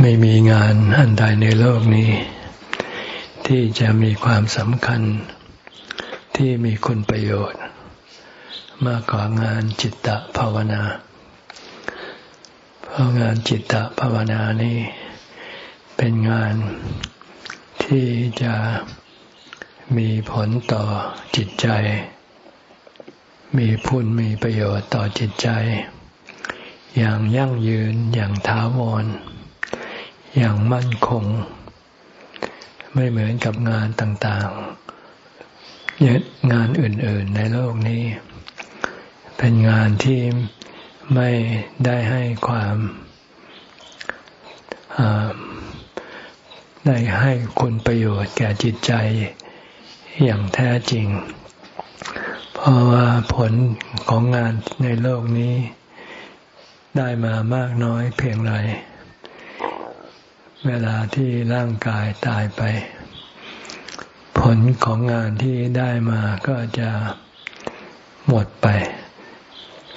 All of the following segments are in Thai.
ไม่มีงานอันใดในโลกนี้ ที่จะมีความสำคัญ ที่มีคุณประโยชน์ มากกว่างานจิตตภาวนา เพราะงานจิตตภาวนานี้ เป็นงานที่จะมีผลต่อจิตใจ มีพุนมีประโยชน์ต่อจิตใจ อย่างยั่งยืนอย่างถาวร อย่างมั่นคง ไม่เหมือนกับงานต่างๆ งานอื่น ๆ ในโลกนี้ เป็นงานที่ไม่ได้ให้ความได้ให้คุณประโยชน์แก่จิตใจอย่างแท้จริง เพราะว่าผลของงานในโลกนี้ได้มามากน้อยเพียงไร เวลาที่ร่างกายตายไป ผลของงานที่ได้มาก็จะหมดไป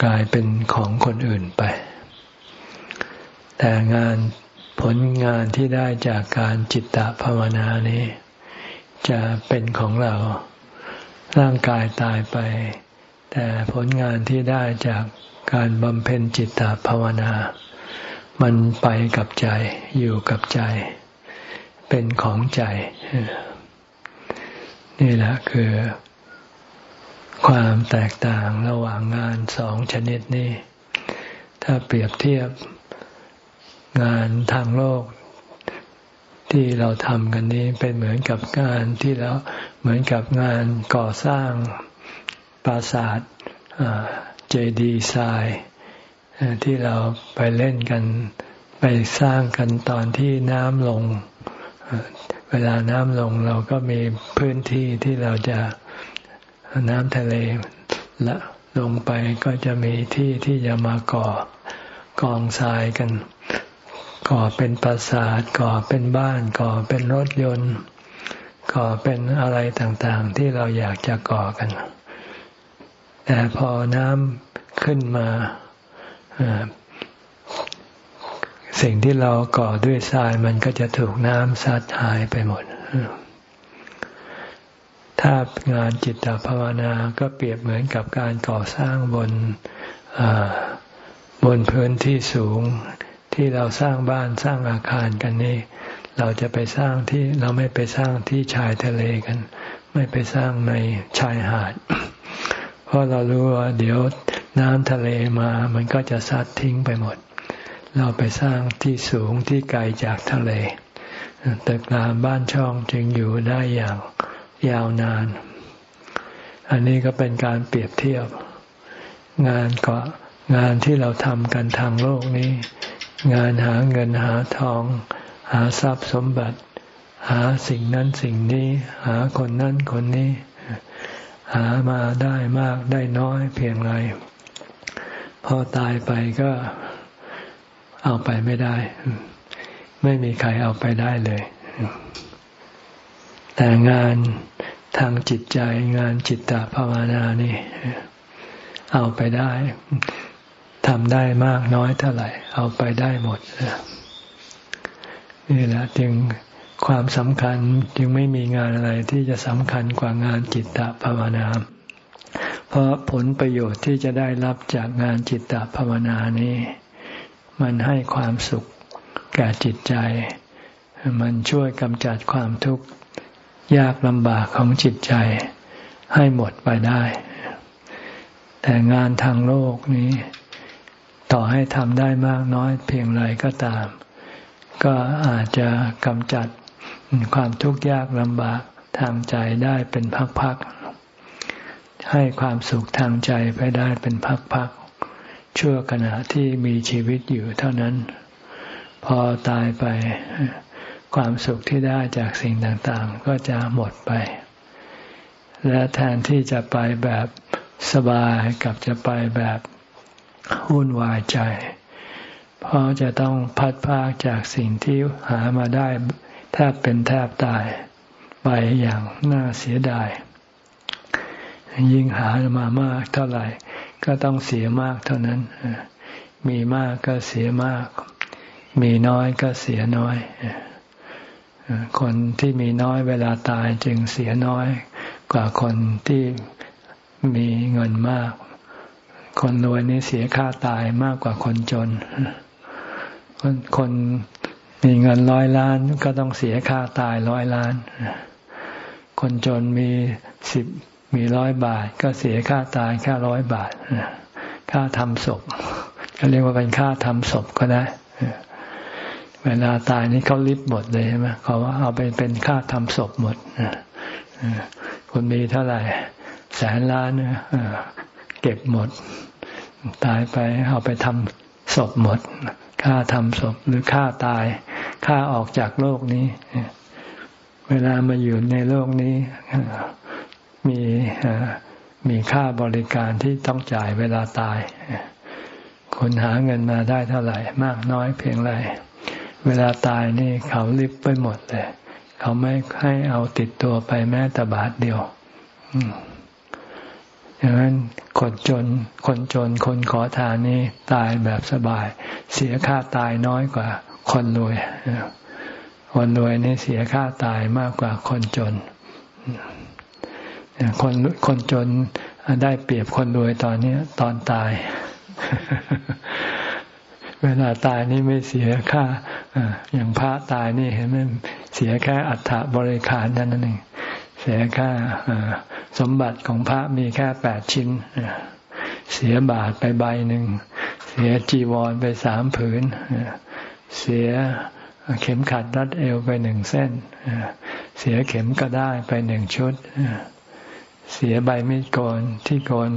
กลายเป็นของคนอื่นไป แต่งานผลงานที่ได้จากการจิตตภาวนานี้ จะเป็นของเรา ร่างกายตายไป แต่ผลงานที่ได้จากการบำเพ็ญจิตตภาวนา มันไปกับใจอยู่กับใจ เป็นของใจ นี่แหละคือ ความแตกต่างระหว่างงานสองชนิดนี้ ถ้าเปรียบเทียบงานทางโลก ที่เราทำกันนี้เป็นเหมือนกับงานที่เราเหมือนกับงานก่อสร้างปราสาทเจดีย์ทราย ที่เราไปเล่นกัน ไปสร้างกันตอนที่น้ำลง เวลาน้ำลงเราก็มีพื้นที่ที่เราจะน้ำทะเลละลงไปก็จะมีที่ที่จะมาก่อกองทรายกัน ก่อเป็นปราสาทก่อเป็นบ้าน ก่อเป็นรถยนต์ ก่อเป็นอะไรต่างๆ ที่เราอยากจะก่อกัน แต่พอน้ำขึ้นมา สิ่งที่เราก่อด้วยทรายมันก็จะถูกน้ำซัดหายไปหมด ถ้างานจิตภาวนาก็เปรียบเหมือนกับการก่อสร้างบนบนพื้นที่สูงที่เราสร้างบ้านสร้างอาคารกันนี่ เราจะไปสร้างที่เราไม่ไปสร้างที่ชายทะเลกัน ไม่ไปสร้างในชายหาด เพราะเรารู้ว่าเดี๋ยว น้ำทะเลมามันก็จะซัดทิ้งไปหมด เราไปสร้างที่สูงที่ไกลจากทะเลตึกรามบ้านช่องจึงอยู่ได้อย่างยาวนาน อันนี้ก็เป็นการเปรียบเทียบ งานก็งานที่เราทำกันทางโลกนี้ งานหาเงินหาทอง หาทรัพย์สมบัติ หาสิ่งนั้นสิ่งนี้ หาคนนั้นคนนี้ หามาได้มากได้น้อยเพียงไร พอตายไปก็เอาไปไม่ได้ ไม่มีใครเอาไปได้เลย แต่งานทางจิตใจงานจิตตภาวนานี่ เอาไปได้ทำได้มากน้อยเท่าไหร่ เอาไปได้หมดนี่แหละจึงความสำคัญจึงไม่มีงานอะไรที่จะสำคัญกว่างานจิตตภาวนา เพราะผลประโยชน์ที่จะได้รับจากงานจิตตภาวนานี้ มันให้ความสุขแก่จิตใจ มันช่วยกำจัดความทุกข์ยากลำบากของจิตใจให้หมดไปได้ แต่งานทางโลกนี้ ต่อให้ทำได้มากน้อยเพียงไรก็ตาม ก็อาจจะกำจัดความทุกข์ยากลำบากทางใจได้เป็นพักๆ ให้ความสุขทางใจไปได้เป็นพักๆชั่วขณะที่มีชีวิตอยู่เท่านั้น พอตายไป ความสุขที่ได้จากสิ่งต่างๆ ก็จะหมดไป และแทนที่จะไปแบบสบายกับจะไปแบบวุ่นวายใจ เพราะจะต้องพัดพากจากสิ่งที่หามาได้แทบเป็นแทบตาย ไปอย่างน่าเสียดาย ยิ่งหามามากเท่าไหร่ ก็ต้องเสียมากเท่านั้น มีมากก็เสียมากมมีน้อยก็เสียน้อย คนที่มีน้อยเวลาตายจึงเสียน้อยกว่าคนที่มีเงินมาก คนรวยนี่เสียค่าตายมากกว่าคนจน คนมีเงินร้อยล้านก็ต้องเสียค่าตายร้อยล้าน คนจนมีสิบ มีร้อยบาท ก็เสียค่าตายแค่ร้อยบาทค่าทำศพก็เรียกว่าเป็นค่าทำศพก็ได้เวลาตายนี่เขาลิบหมดเลยใช่ไหมเขาว่าเอาไปเป็นค่าทำศพหมดคุณมีเท่าไหร่ แสนล้านเก็บหมด ตายไปเอาไปทำศพหมด ค่าทำศพหรือค่าตาย ค่าออกจากโลกนี้ เวลามาอยู่ในโลกนี้ มีมีค่าบริการที่ต้องจ่ายเวลาตาย คนหาเงินมาได้เท่าไหร่ มากน้อยเพียงไร เวลาตายนี่เขาลิบไปหมดเลย เขาไม่ให้เอาติดตัวไปแม้แต่บาทเดียวดังนั้นคนจน คนจน คนขอทานนี่ตายแบบสบาย เสียค่าตายน้อยกว่า คนรวย คนรวยนี่เสียค่าตายมากกว่าคนจน คนคนจนได้เปรียบคนรวยตอนนี้ตอนตาย เวลาตายนี่ไม่เสียค่าอย่างพระตายนี่เห็นไหมเสียแค่อัฐบริขารนั่นเองเสียค่าสมบัติของพระมีแค่แปดชิ้นเสียบาทไปใบหนึ่งเสียจีวรไปสามผืนเสียเข็มขัดรัดเอวไปหนึ่งเส้นเสียเข็มก็ได้ไปหนึ่งชุดเเสียใบมีดโกนที่โกน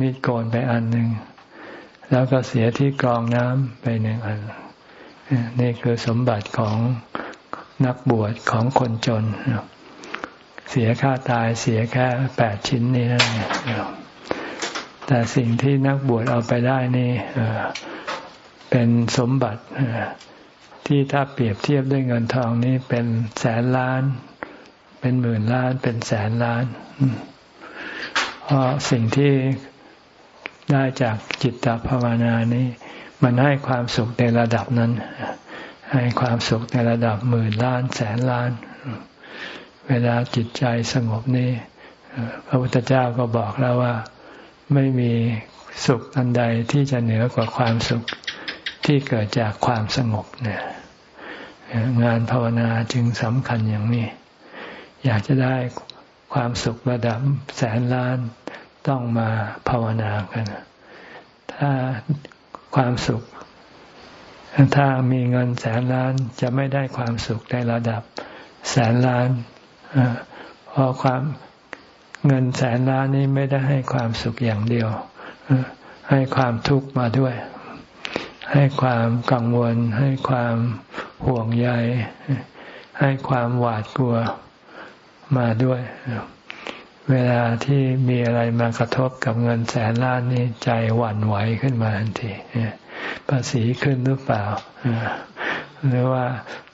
มีดโกนไปอันหนึ่งแล้วก็เสียที่กรองน้ำไปหนึ่งอัน นี่คือสมบัติของนักบวชของคนจน เสียค่าตายเสียแค่แปดชิ้นนี้นั่นแต่สิ่งที่นักบวชเอาไปได้นี่เป็นสมบัติที่ถ้าเปรียบเทียบด้วยเงินทองนี้เป็นแสนล้าน เป็นหมื่นล้านเป็นแสนล้านเพราะสิ่งที่ได้จากจิตตภาวนานี้ มันให้ความสุขในระดับนั้น ให้ความสุขในระดับหมื่นล้าน แสนล้าน เวลาจิตใจสงบนี้พระพุทธเจ้าก็บอกแล้วว่าไม่มีสุขอันใดที่จะเหนือกว่าความสุขที่เกิดจากความสงบเนี่ยงานภาวนาจึงสำคัญอย่างนี้ อยากจะได้ความสุขระดับแสนล้านต้องมาภาวนากัน ถ้าความสุข ถ้ามีเงินแสนล้านจะไม่ได้ความสุขในระดับแสนล้านเพราะความเงินแสนล้านนี้ไม่ได้ให้ความสุขอย่างเดียว ให้ความทุกข์มาด้วย ให้ความกังวล ให้ความห่วงใย ให้ความหวาดกลัว มาด้วย เวลาที่มีอะไรมากระทบกับเงินแสนล้านนี่ใจหวั่นไหวขึ้นมาทันทีภาษีขึ้นหรือเปล่าหรือว่า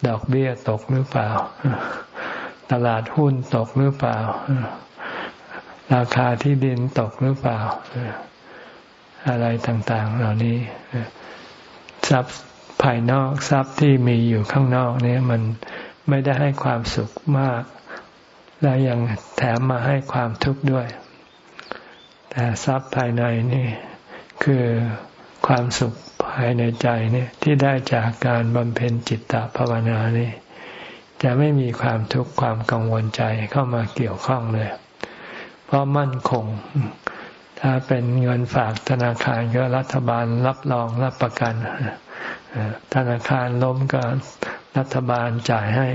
ดอกเบี้ยตกหรือเปล่า ตลาดหุ้นตกหรือเปล่า ราคาที่ดินตกหรือเปล่า อะไรต่าง ๆ เหล่านี้ทรัพย์ภายนอกทรัพย์ที่มีอยู่ข้างนอกนี้มันไม่ได้ให้ความสุขมาก และยังแถมมาให้ความทุกข์ด้วย แต่ทรัพย์ภายในนี่คือความสุขภายในใจนี่ที่ได้จากการบำเพ็ญจิตตภาวนานี่จะไม่มีความทุกข์ความกังวลใจเข้ามาเกี่ยวข้องเลย เพราะมั่นคง ถ้าเป็นเงินฝากธนาคารก็รัฐบาลรับรองรับประกันธนาคารล้มก็รัฐบาลจ่ายให้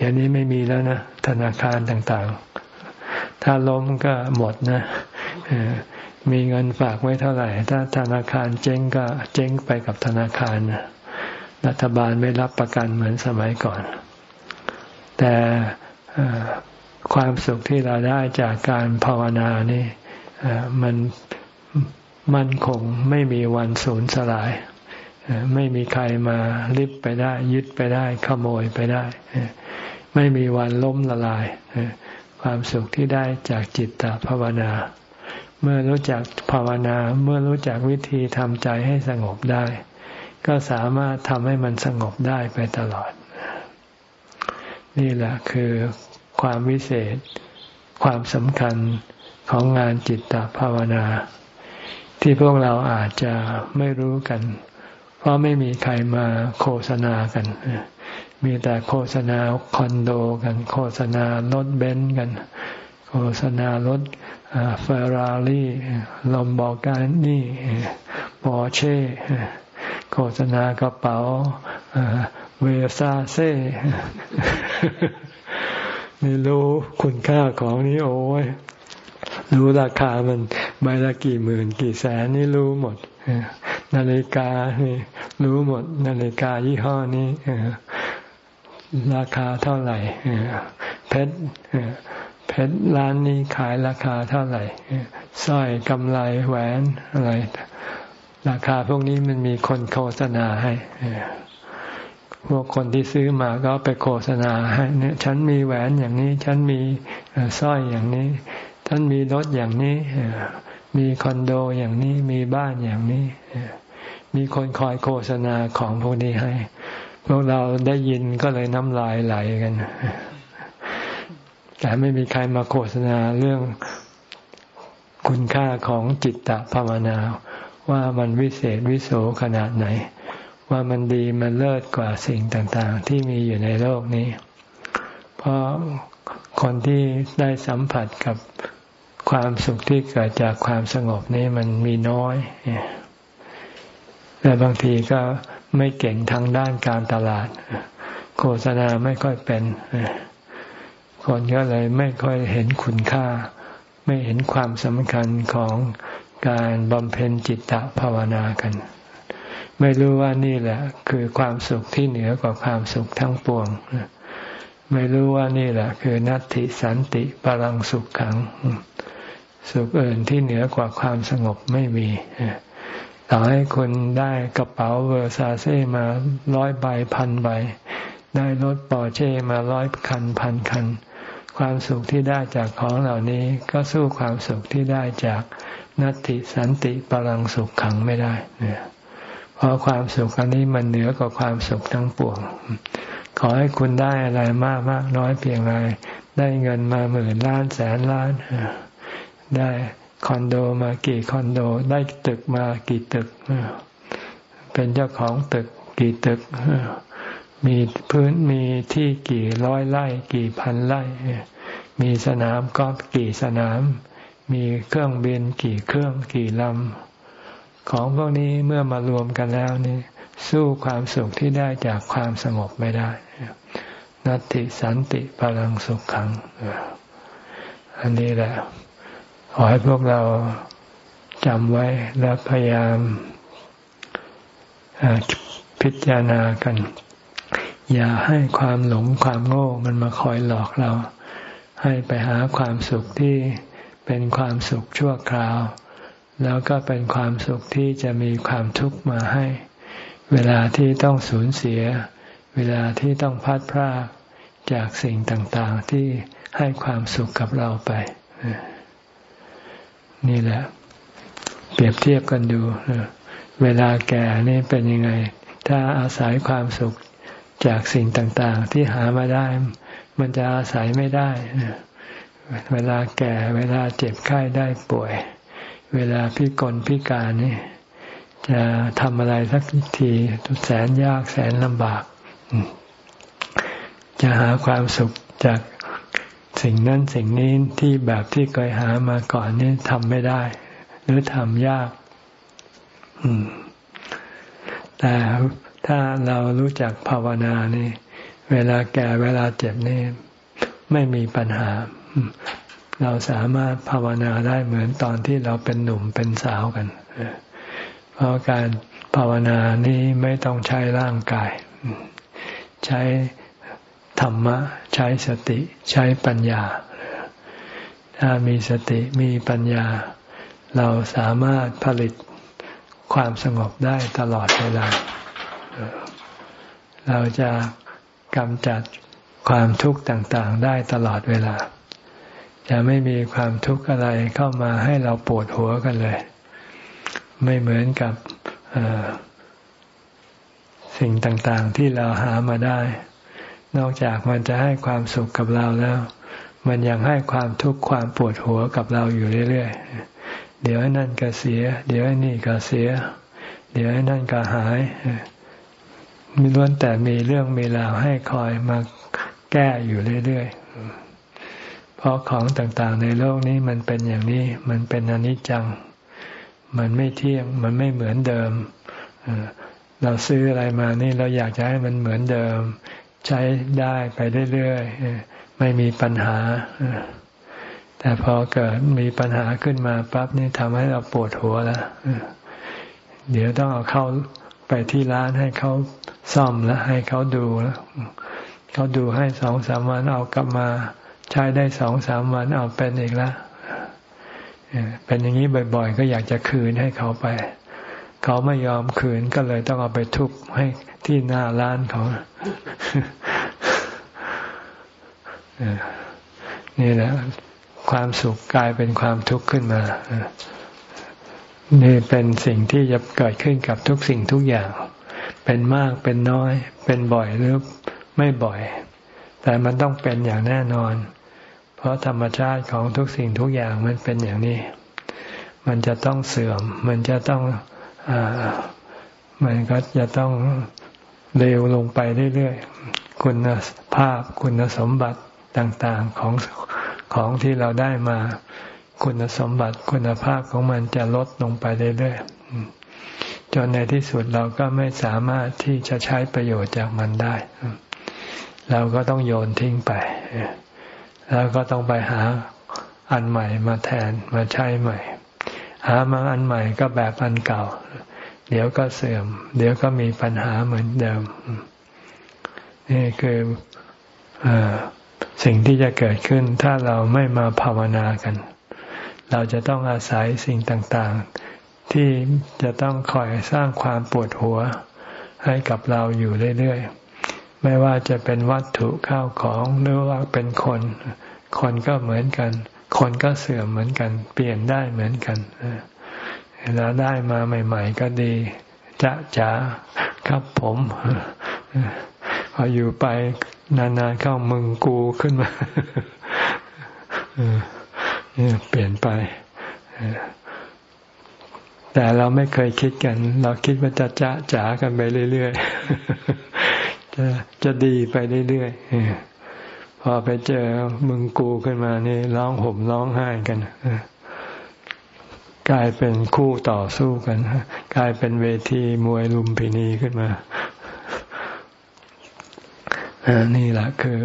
เดี๋ยวนี้ไม่มีแล้วนะธนาคารต่างๆ ถ้าล้มก็หมดนะมีเงินฝากไว้เท่าไหร่ ถ้าธนาคารเจ๊งก็เจ๊งไปกับธนาคารรัฐบาลไม่รับประกันเหมือนสมัยก่อน แต่ความสุขที่เราได้จากการภาวนานี่มันมั่นคงไม่มีวันสูญสลาย ไม่มีใครมาลิบไปได้ ยึดไปได้ ขโมยไปได้ ไม่มีวันล้มละลายความสุขที่ได้จากจิตตภาวนา เมื่อรู้จักภาวนา เมื่อรู้จักวิธีทำใจให้สงบได้ ก็สามารถทำให้มันสงบได้ไปตลอด นี่แหละคือความวิเศษ ความสำคัญของงานจิตตภาวนา ที่พวกเราอาจจะไม่รู้กัน เพราะไม่มีใครมาโฆษณากัน มีแต่โฆษณาคอนโดกัน โฆษณารถเบนซ์กัน โฆษณารถ Ferrari Lamborghini Porsche โฆษณากระเป๋าเวซาเซ่ไม่รู้คุณค่าของนี้โอ้ยรู้ราคามันใบละกี่หมื่นกี่แสนนี่รู้หมด นาฬิกานี่รู้หมด นาฬิกายี่ห้อนี้ราคาเท่าไหร่เพชรเพชรร้านนี้ขายราคาเท่าไหร่สร้อยกำไรแหวนอะไร ราคาพวกนี้มันมีคนโฆษณาให้พวกคนที่ซื้อมาก็ไปโฆษณาให้เนี่ยฉันมีแหวนอย่างนี้ ฉันมีสร้อยอย่างนี้ ฉันมีรถอย่างนี้ มีคอนโดอย่างนี้มีบ้านอย่างนี้ มีคนคอยโฆษณาของพวกนี้ให้ พวกเราได้ยินก็เลยน้ำลายไหลกัน แต่ไม่มีใครมาโฆษณาเรื่องคุณค่าของจิตตภาวนา ว่ามันวิเศษวิโสขนาดไหน ว่ามันดีมันเลิศกว่าสิ่งต่างๆ ที่มีอยู่ในโลกนี้ เพราะคนที่ได้สัมผัสกับ ความสุขที่เกิดจากความสงบนี้มันมีน้อยและบางทีก็ไม่เก่งทางด้านการตลาด โฆษณาไม่ค่อยเป็นคนก็เลยไม่ค่อยเห็นคุณค่า ไม่เห็นความสำคัญของการบำเพ็ญจิตตภาวนากัน ไม่รู้ว่านี่แหละ คือความสุขที่เหนือกว่าความสุขทั้งปวง ไม่รู้ว่านี่แหละ คือนัตติสันติปรังสุขขัง สุขอื่นที่เหนือกว่าความสงบไม่มีต่อให้คุณได้กระเป๋าเวอร์ซาเซ่มาร้อยใบพันใบ ได้รถปอร์เช่มาร้อยคันพันคัน ความสุขที่ได้จากของเหล่านี้ก็สู้ความสุขที่ได้จากนัตติสันติปรังสุขขังไม่ได้เนี่ยเพราะความสุขอันนี้มันเหนือกว่าความสุขทั้งปวง ขอให้คุณได้อะไรมากมากน้อยเพียงไรได้เงินมาหมื่นล้านแสนล้าน ได้คอนโดมากี่คอนโด ได้ตึกมากี่ตึก เป็นเจ้าของตึกกี่ตึก มีพื้นมีที่กี่ร้อยไร่ กี่พันไร่ มีสนามกอล์ฟกี่สนาม มีเครื่องบินกี่เครื่องกี่ลำ ของพวกนี้เมื่อมารวมกันแล้วนี่สู้ความสุขที่ได้จากความสงบไม่ได้ นัตติสันติพลังสุขขัง อันนี้แหละ ขอให้พวกเราจำไว้และพยายามพิจารณากัน อย่าให้ความหลงความโง่มันมาคอยหลอกเรา ให้ไปหาความสุขที่เป็นความสุขชั่วคราว แล้วก็เป็นความสุขที่จะมีความทุกข์มาให้ เวลาที่ต้องสูญเสีย เวลาที่ต้องพัดพรากจากสิ่งต่างๆที่ให้ความสุขกับเราไป นี่แหละ เปรียบเทียบกันดูเวลาแก่นี่เป็นยังไง ถ้าอาศัยความสุขจากสิ่งต่าง ๆ ที่หามาได้ มันจะอาศัยไม่ได้ เวลาแก่เวลาเจ็บไข้ได้ป่วย เวลาพิกลพิการนี่จะทำอะไรสักทีแสนยากแสนลำบาก จะหาความสุขจาก สิ่งนั้นสิ่งนี้ที่แบบที่เคยหามาก่อนนี่ทำไม่ได้ หรือทำยากแต่ถ้าเรารู้จักภาวนานี่ เวลาแก่เวลาเจ็บนี่ไม่มีปัญหา เราสามารถภาวนาได้เหมือนตอนที่เราเป็นหนุ่มเป็นสาวกัน เพราะการภาวนานี้ไม่ต้องใช้ร่างกาย ใช้ ธรรมะ ใช้สติใช้ปัญญา ถ้ามีสติมีปัญญา เราสามารถผลิตความสงบได้ตลอดเวลา เราจะกำจัดความทุกข์ต่างๆ ได้ตลอดเวลา จะไม่มีความทุกข์อะไรเข้ามาให้เราปวดหัวกันเลย ไม่เหมือนกับสิ่งต่างๆที่เราหามาได้ นอกจากมันจะให้ความสุขกับเราแล้ว มันยังให้ความทุกข์ความปวดหัวกับเราอยู่เรื่อยๆ เดี๋ยวนั่นก็เสีย เดี๋ยวนี่ก็เสีย เดี๋ยวนั่นก็หาย มีล้วนแต่มีเรื่องมีราวให้คอยมาแก้อยู่เรื่อยๆ เพราะของต่างๆในโลกนี้มันเป็นอย่างนี้ มันเป็นอนิจจัง มันไม่เที่ยง มันไม่เหมือนเดิม เราซื้ออะไรมานี่เราอยากจะให้มันเหมือนเดิม ใช้ได้ไปเรื่อยๆไม่มีปัญหา แต่พอเกิดมีปัญหาขึ้นมาปั๊บนี่ทำให้เราปวดหัวแล้วเดี๋ยวต้องเอาเข้าไปที่ร้านให้เขาซ่อมแล้วให้เขาดูแล้วเขาดูให้สองสามวันเอากลับมา ใช้ได้สองสามวันเอาเป็นอีกแล้วเป็นอย่างนี้บ่อย ๆ ก็อยากจะคืนให้เขาไป เขาไม่ยอมคืนก็เลยต้องเอาไปทุบให้ที่หน้าร้านเขานี่แหละความสุขกลายเป็นความทุกข์ขึ้นมานี่เป็นสิ่งที่จะเกิดขึ้นกับทุกสิ่งทุกอย่าง เป็นมากเป็นน้อย เป็นบ่อยหรือไม่บ่อย แต่มันต้องเป็นอย่างแน่นอน เพราะธรรมชาติของทุกสิ่งทุกอย่างมันเป็นอย่างนี้ มันจะต้องเสื่อม มันจะต้อง มันก็จะต้องเลวลงไปเรื่อยๆ คุณภาพคุณสมบัติต่างๆของของที่เราได้มา คุณสมบัติคุณภาพของมันจะลดลงไปเรื่อยๆ จนในที่สุดเราก็ไม่สามารถที่จะใช้ประโยชน์จากมันได้ เราก็ต้องโยนทิ้งไป แล้วก็ต้องไปหาอันใหม่มาแทนมาใช้ใหม่ หามาอันใหม่ก็แบบอันเก่า เดี๋ยวก็เสื่อม เดี๋ยวก็มีปัญหาเหมือนเดิม นี่คืออสิ่งที่จะเกิดขึ้นถ้าเราไม่มาภาวนากัน เราจะต้องอาศัยสิ่งต่างๆ ที่จะต้องคอยสร้างความปวดหัวให้กับเราอยู่เรื่อยๆ ไม่ว่าจะเป็นวัตถุข้าวของหรือว่าเป็นคน คนก็เหมือนกัน คนก็เสื่อมเหมือนกัน เปลี่ยนได้เหมือนกันเวลาได้มาใหม่ ๆ ก็ดีจะจ๋าครับผมพออยู่ไปนานๆเข้ามึงกูขึ้นมาเปลี่ยนไป แต่เราไม่เคยคิดกัน เราคิดว่าจะจะจ๋ากันไปเรื่อยๆจะจะดีไปเรื่อยๆ พอไปเจอมึงกูขึ้นมานี่ร้องห่มร้องไห้กันกลายเป็นคู่ต่อสู้กันกลายเป็นเวทีมวยลุมพินีขึ้นมานี่แหละคือ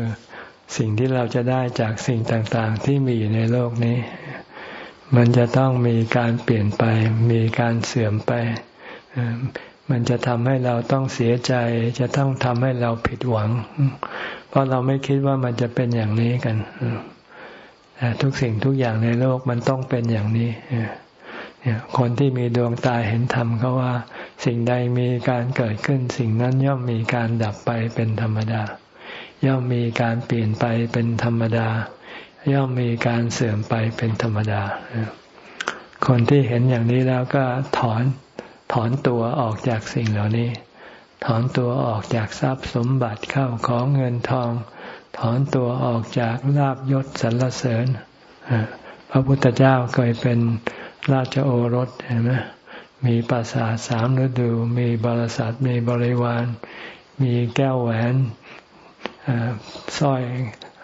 สิ่งที่เราจะได้จากสิ่งต่าง ๆ ที่มีอยู่ในโลกนี้ มันจะต้องมีการเปลี่ยนไป มีการเสื่อมไป มันจะทำให้เราต้องเสียใจ จะต้องทำให้เราผิดหวัง เพราะเราไม่คิดว่ามันจะเป็นอย่างนี้กันแต่ทุกสิ่งทุกอย่างในโลกมันต้องเป็นอย่างนี้คนที่มีดวงตาเห็นธรรมเขาว่า สิ่งใดมีการเกิดขึ้น สิ่งนั้นย่อมมีการดับไปเป็นธรรมดา ย่อมมีการเปลี่ยนไปเป็นธรรมดา ย่อมมีการเสื่อมไปเป็นธรรมดาคนที่เห็นอย่างนี้แล้วก็ถอน ถอนตัวออกจากสิ่งเหล่านี้ ถอนตัวออกจากทรัพย์สมบัติเข้าของเงินทอง ถอนตัวออกจากลาบยศสรรเสริญ พระพุทธเจ้าเคยเป็นราชโอรสเห็นไหมมีปราสาทสามฤดู มีบริษัทมีบริวาร มีแก้วแหวนสร้อย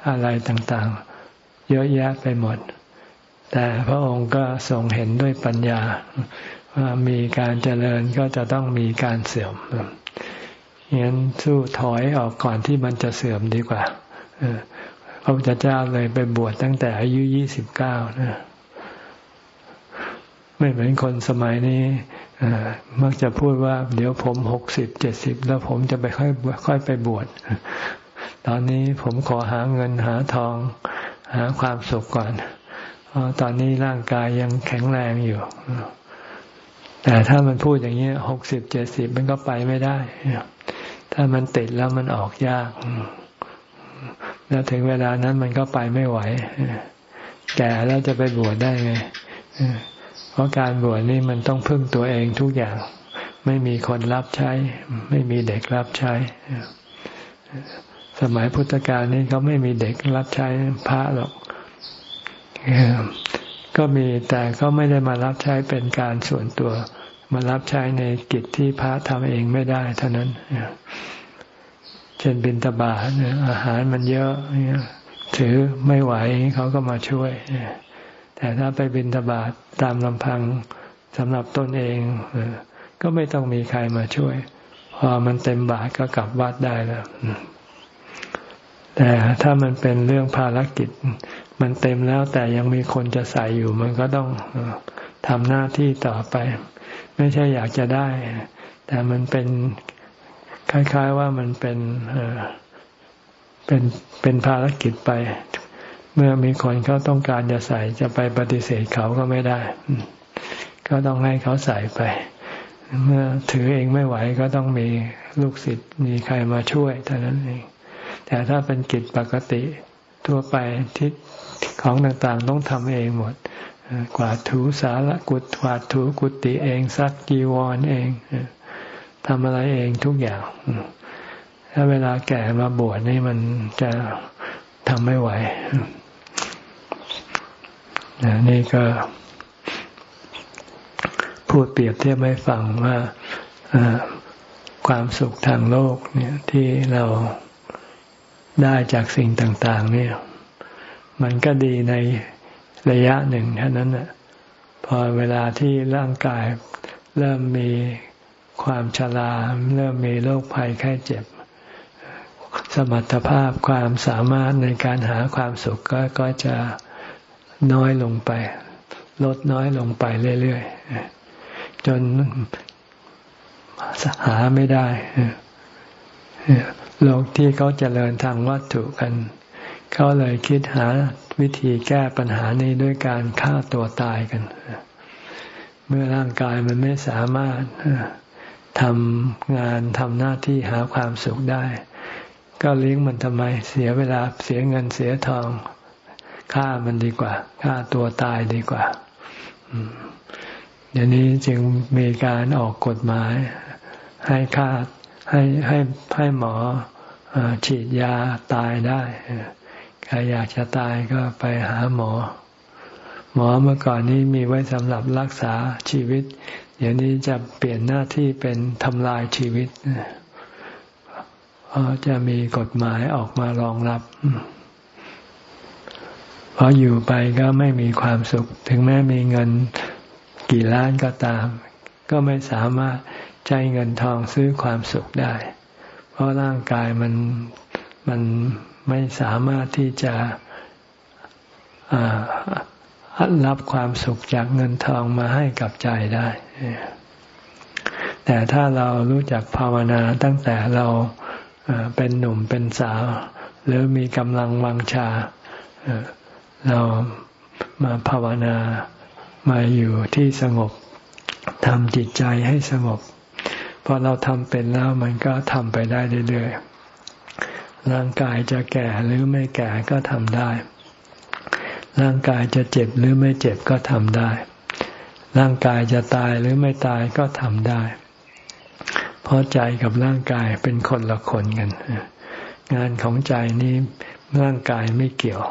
อะไรต่างๆ เยอะแยะไปหมด แต่พระองค์ก็ทรงเห็นด้วยปัญญาว่า มีการเจริญก็จะต้องมีการเสื่อมงั้นสู้ถอยออกก่อนที่มันจะเสื่อมดีกว่าพระพุทธเจ้าเลยไปบวชตั้งแต่อายุยี่สิบเก้านะไม่เหมือนคนสมัยนี้มักจะพูดว่า เดี๋ยวผมหกสิบเจ็ดสิบแล้วผมจะไปค่อยค่อยไปบวชตอนนี้ผมขอหาเงินหาทอง หาความสุขก่อนเพราะตอนนี้ร่างกายยังแข็งแรงอยู่ แต่ถ้ามันพูดอย่างนี้หกสิบเจ็ดสิบมันก็ไปไม่ได้ ถ้ามันติดแล้วมันออกยาก แล้วถึงเวลานั้นมันก็ไปไม่ไหว แก่แล้วจะไปบวชได้ไงเพราะการบวชนี่มันต้องพึ่งตัวเองทุกอย่าง ไม่มีคนรับใช้ ไม่มีเด็กรับใช้ สมัยพุทธกาลนี้เขาไม่มีเด็กรับใช้พระหรอก ก็มีแต่เขาไม่ได้มารับใช้เป็นการส่วนตัว มารับใช้ในกิจที่พระทำเองไม่ได้เท่านั้นเช่นบินตบาทอาหารมันเยอะถือไม่ไหวเขาก็มาช่วย แต่ถ้าไปบินตบาทตามลำพังสำหรับตนเองก็ไม่ต้องมีใครมาช่วย พอมันเต็มบาทก็กลับวัดได้แล้วแต่ถ้ามันเป็นเรื่องภารกิจ มันเต็มแล้วแต่ยังมีคนจะใส่อยู่ มันก็ต้องทำหน้าที่ต่อไป ไม่ใช่อยากจะได้ แต่มันเป็นคล้าย ๆว่ามันเป็นเป็นเป็นภารกิจไป เมื่อมีคนเขาต้องการจะใส่จะไปปฏิเสธเขาก็ไม่ได้ ก็ต้องให้เขาใส่ไป เมื่อถือเองไม่ไหวก็ต้องมีลูกศิษย์มีใครมาช่วยเท่านั้นเองแต่ถ้าเป็นกิจปกติทั่วไปที่ ของต่างๆ ต้องทำเองหมด กวาดถูสาระกุดกวาดถูกุฏิเองซักจีวรเองทำอะไรเองทุกอย่าง ถ้าเวลาแก่มาบวชนี่มันจะทำไม่ไหวนี่ก็พูดเปรียบเทียบให้ฟังว่าความสุขทางโลกเนี่ยที่เราได้จากสิ่งต่าง ๆ เนี่ย มันก็ดีในระยะหนึ่งเท่านั้นนะพอเวลาที่ร่างกายเริ่มมีความชราเริ่มมีโรคภัยไข้เจ็บ สมรรถภาพความสามารถในการหาความสุขก็ก็จะน้อยลงไป ลดน้อยลงไปเรื่อยๆจนหาไม่ได้โลกที่เขาเจริญทางวัตถุกัน เขาเลยคิดหาวิธีแก้ปัญหานี้ด้วยการฆ่าตัวตายกัน เมื่อร่างกายมันไม่สามารถทำงานทำหน้าที่หาความสุขได้ ก็เลี้ยงมันทำไม เสียเวลาเสียเงินเสียทองฆ่ามันดีกว่าฆ่าตัวตายดีกว่าเดี๋ยวนี้จึงมีการออกกฎหมาย ให้ฆ่าให้ให้ให้หมอฉีดยาตายได้ ครอยากจะตายก็ไปหาหมอ หมอเมื่อก่อนนี้มีไว้สำหรับรักษาชีวิต เดี๋ยวนี้จะเปลี่ยนหน้าที่เป็นทำลายชีวิตเพราะจะมีกฎหมายออกมารองรับพออยู่ไปก็ไม่มีความสุข ถึงแม้มีเงินกี่ล้านก็ตาม ก็ไม่สามารถใช้เงินทองซื้อความสุขได้ เพราะร่างกายมันมัน ไม่สามารถที่จะรับความสุขจากเงินทองมาให้กับใจได้ แต่ถ้าเรารู้จักภาวนาตั้งแต่เราเป็นหนุ่มเป็นสาว หรือมีกำลังวังชา เรามาภาวนามาอยู่ที่สงบทำจิตใจให้สงบพอเราทำเป็นแล้วมันก็ทำไปได้เรื่อยๆ ร่างกายจะแก่หรือไม่แก่ก็ทำได้ ร่างกายจะเจ็บหรือไม่เจ็บก็ทำได้ ร่างกายจะตายหรือไม่ตายก็ทำได้ เพราะใจกับร่างกายเป็นคนละคนกัน งานของใจนี้ร่างกายไม่เกี่ยว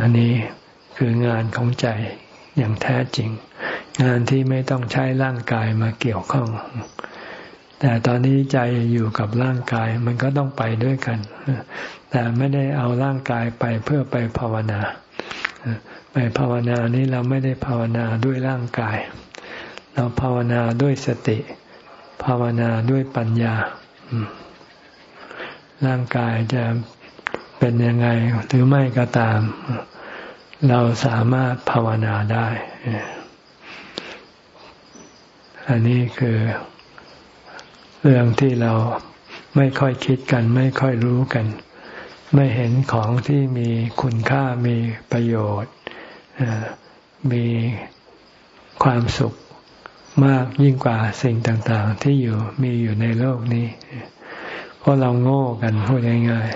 อันนี้คืองานของใจอย่างแท้จริง งานที่ไม่ต้องใช้ร่างกายมาเกี่ยวข้อง แต่ตอนนี้ใจอยู่กับร่างกายมันก็ต้องไปด้วยกัน แต่ไม่ได้เอาร่างกายไปเพื่อไปภาวนา ไปภาวนานี้เราไม่ได้ภาวนาด้วยร่างกาย เราภาวนาด้วยสติ ภาวนาด้วยปัญญา ร่างกายจะเป็นยังไงหรือไม่ก็ตาม เราสามารถภาวนาได้ อันนี้คือ เรื่องที่เราไม่ค่อยคิดกัน ไม่ค่อยรู้กัน ไม่เห็นของที่มีคุณค่ามีประโยชน์มีความสุขมากยิ่งกว่าสิ่งต่างๆ ที่อยู่มีอยู่ในโลกนี้ เพราะเราโง่กันพูดง่าย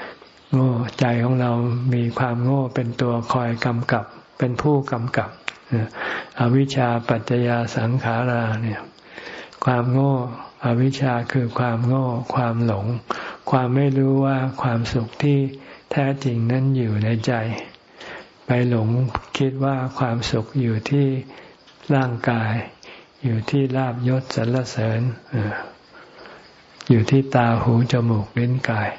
ๆโง่ใจของเรามีความโง่เป็นตัวคอยกำกับ เป็นผู้กำกับอวิชชาปัจจยาสังขาราเนี่ย ความโง่ อวิชชาคือความโง่ ความหลง ความไม่รู้ว่าความสุขที่แท้จริงนั้นอยู่ในใจ ไปหลงคิดว่าความสุขอยู่ที่ร่างกาย อยู่ที่ลาบยศสรรเสริญอยู่ที่ตาหูจมูกลิ้นกาย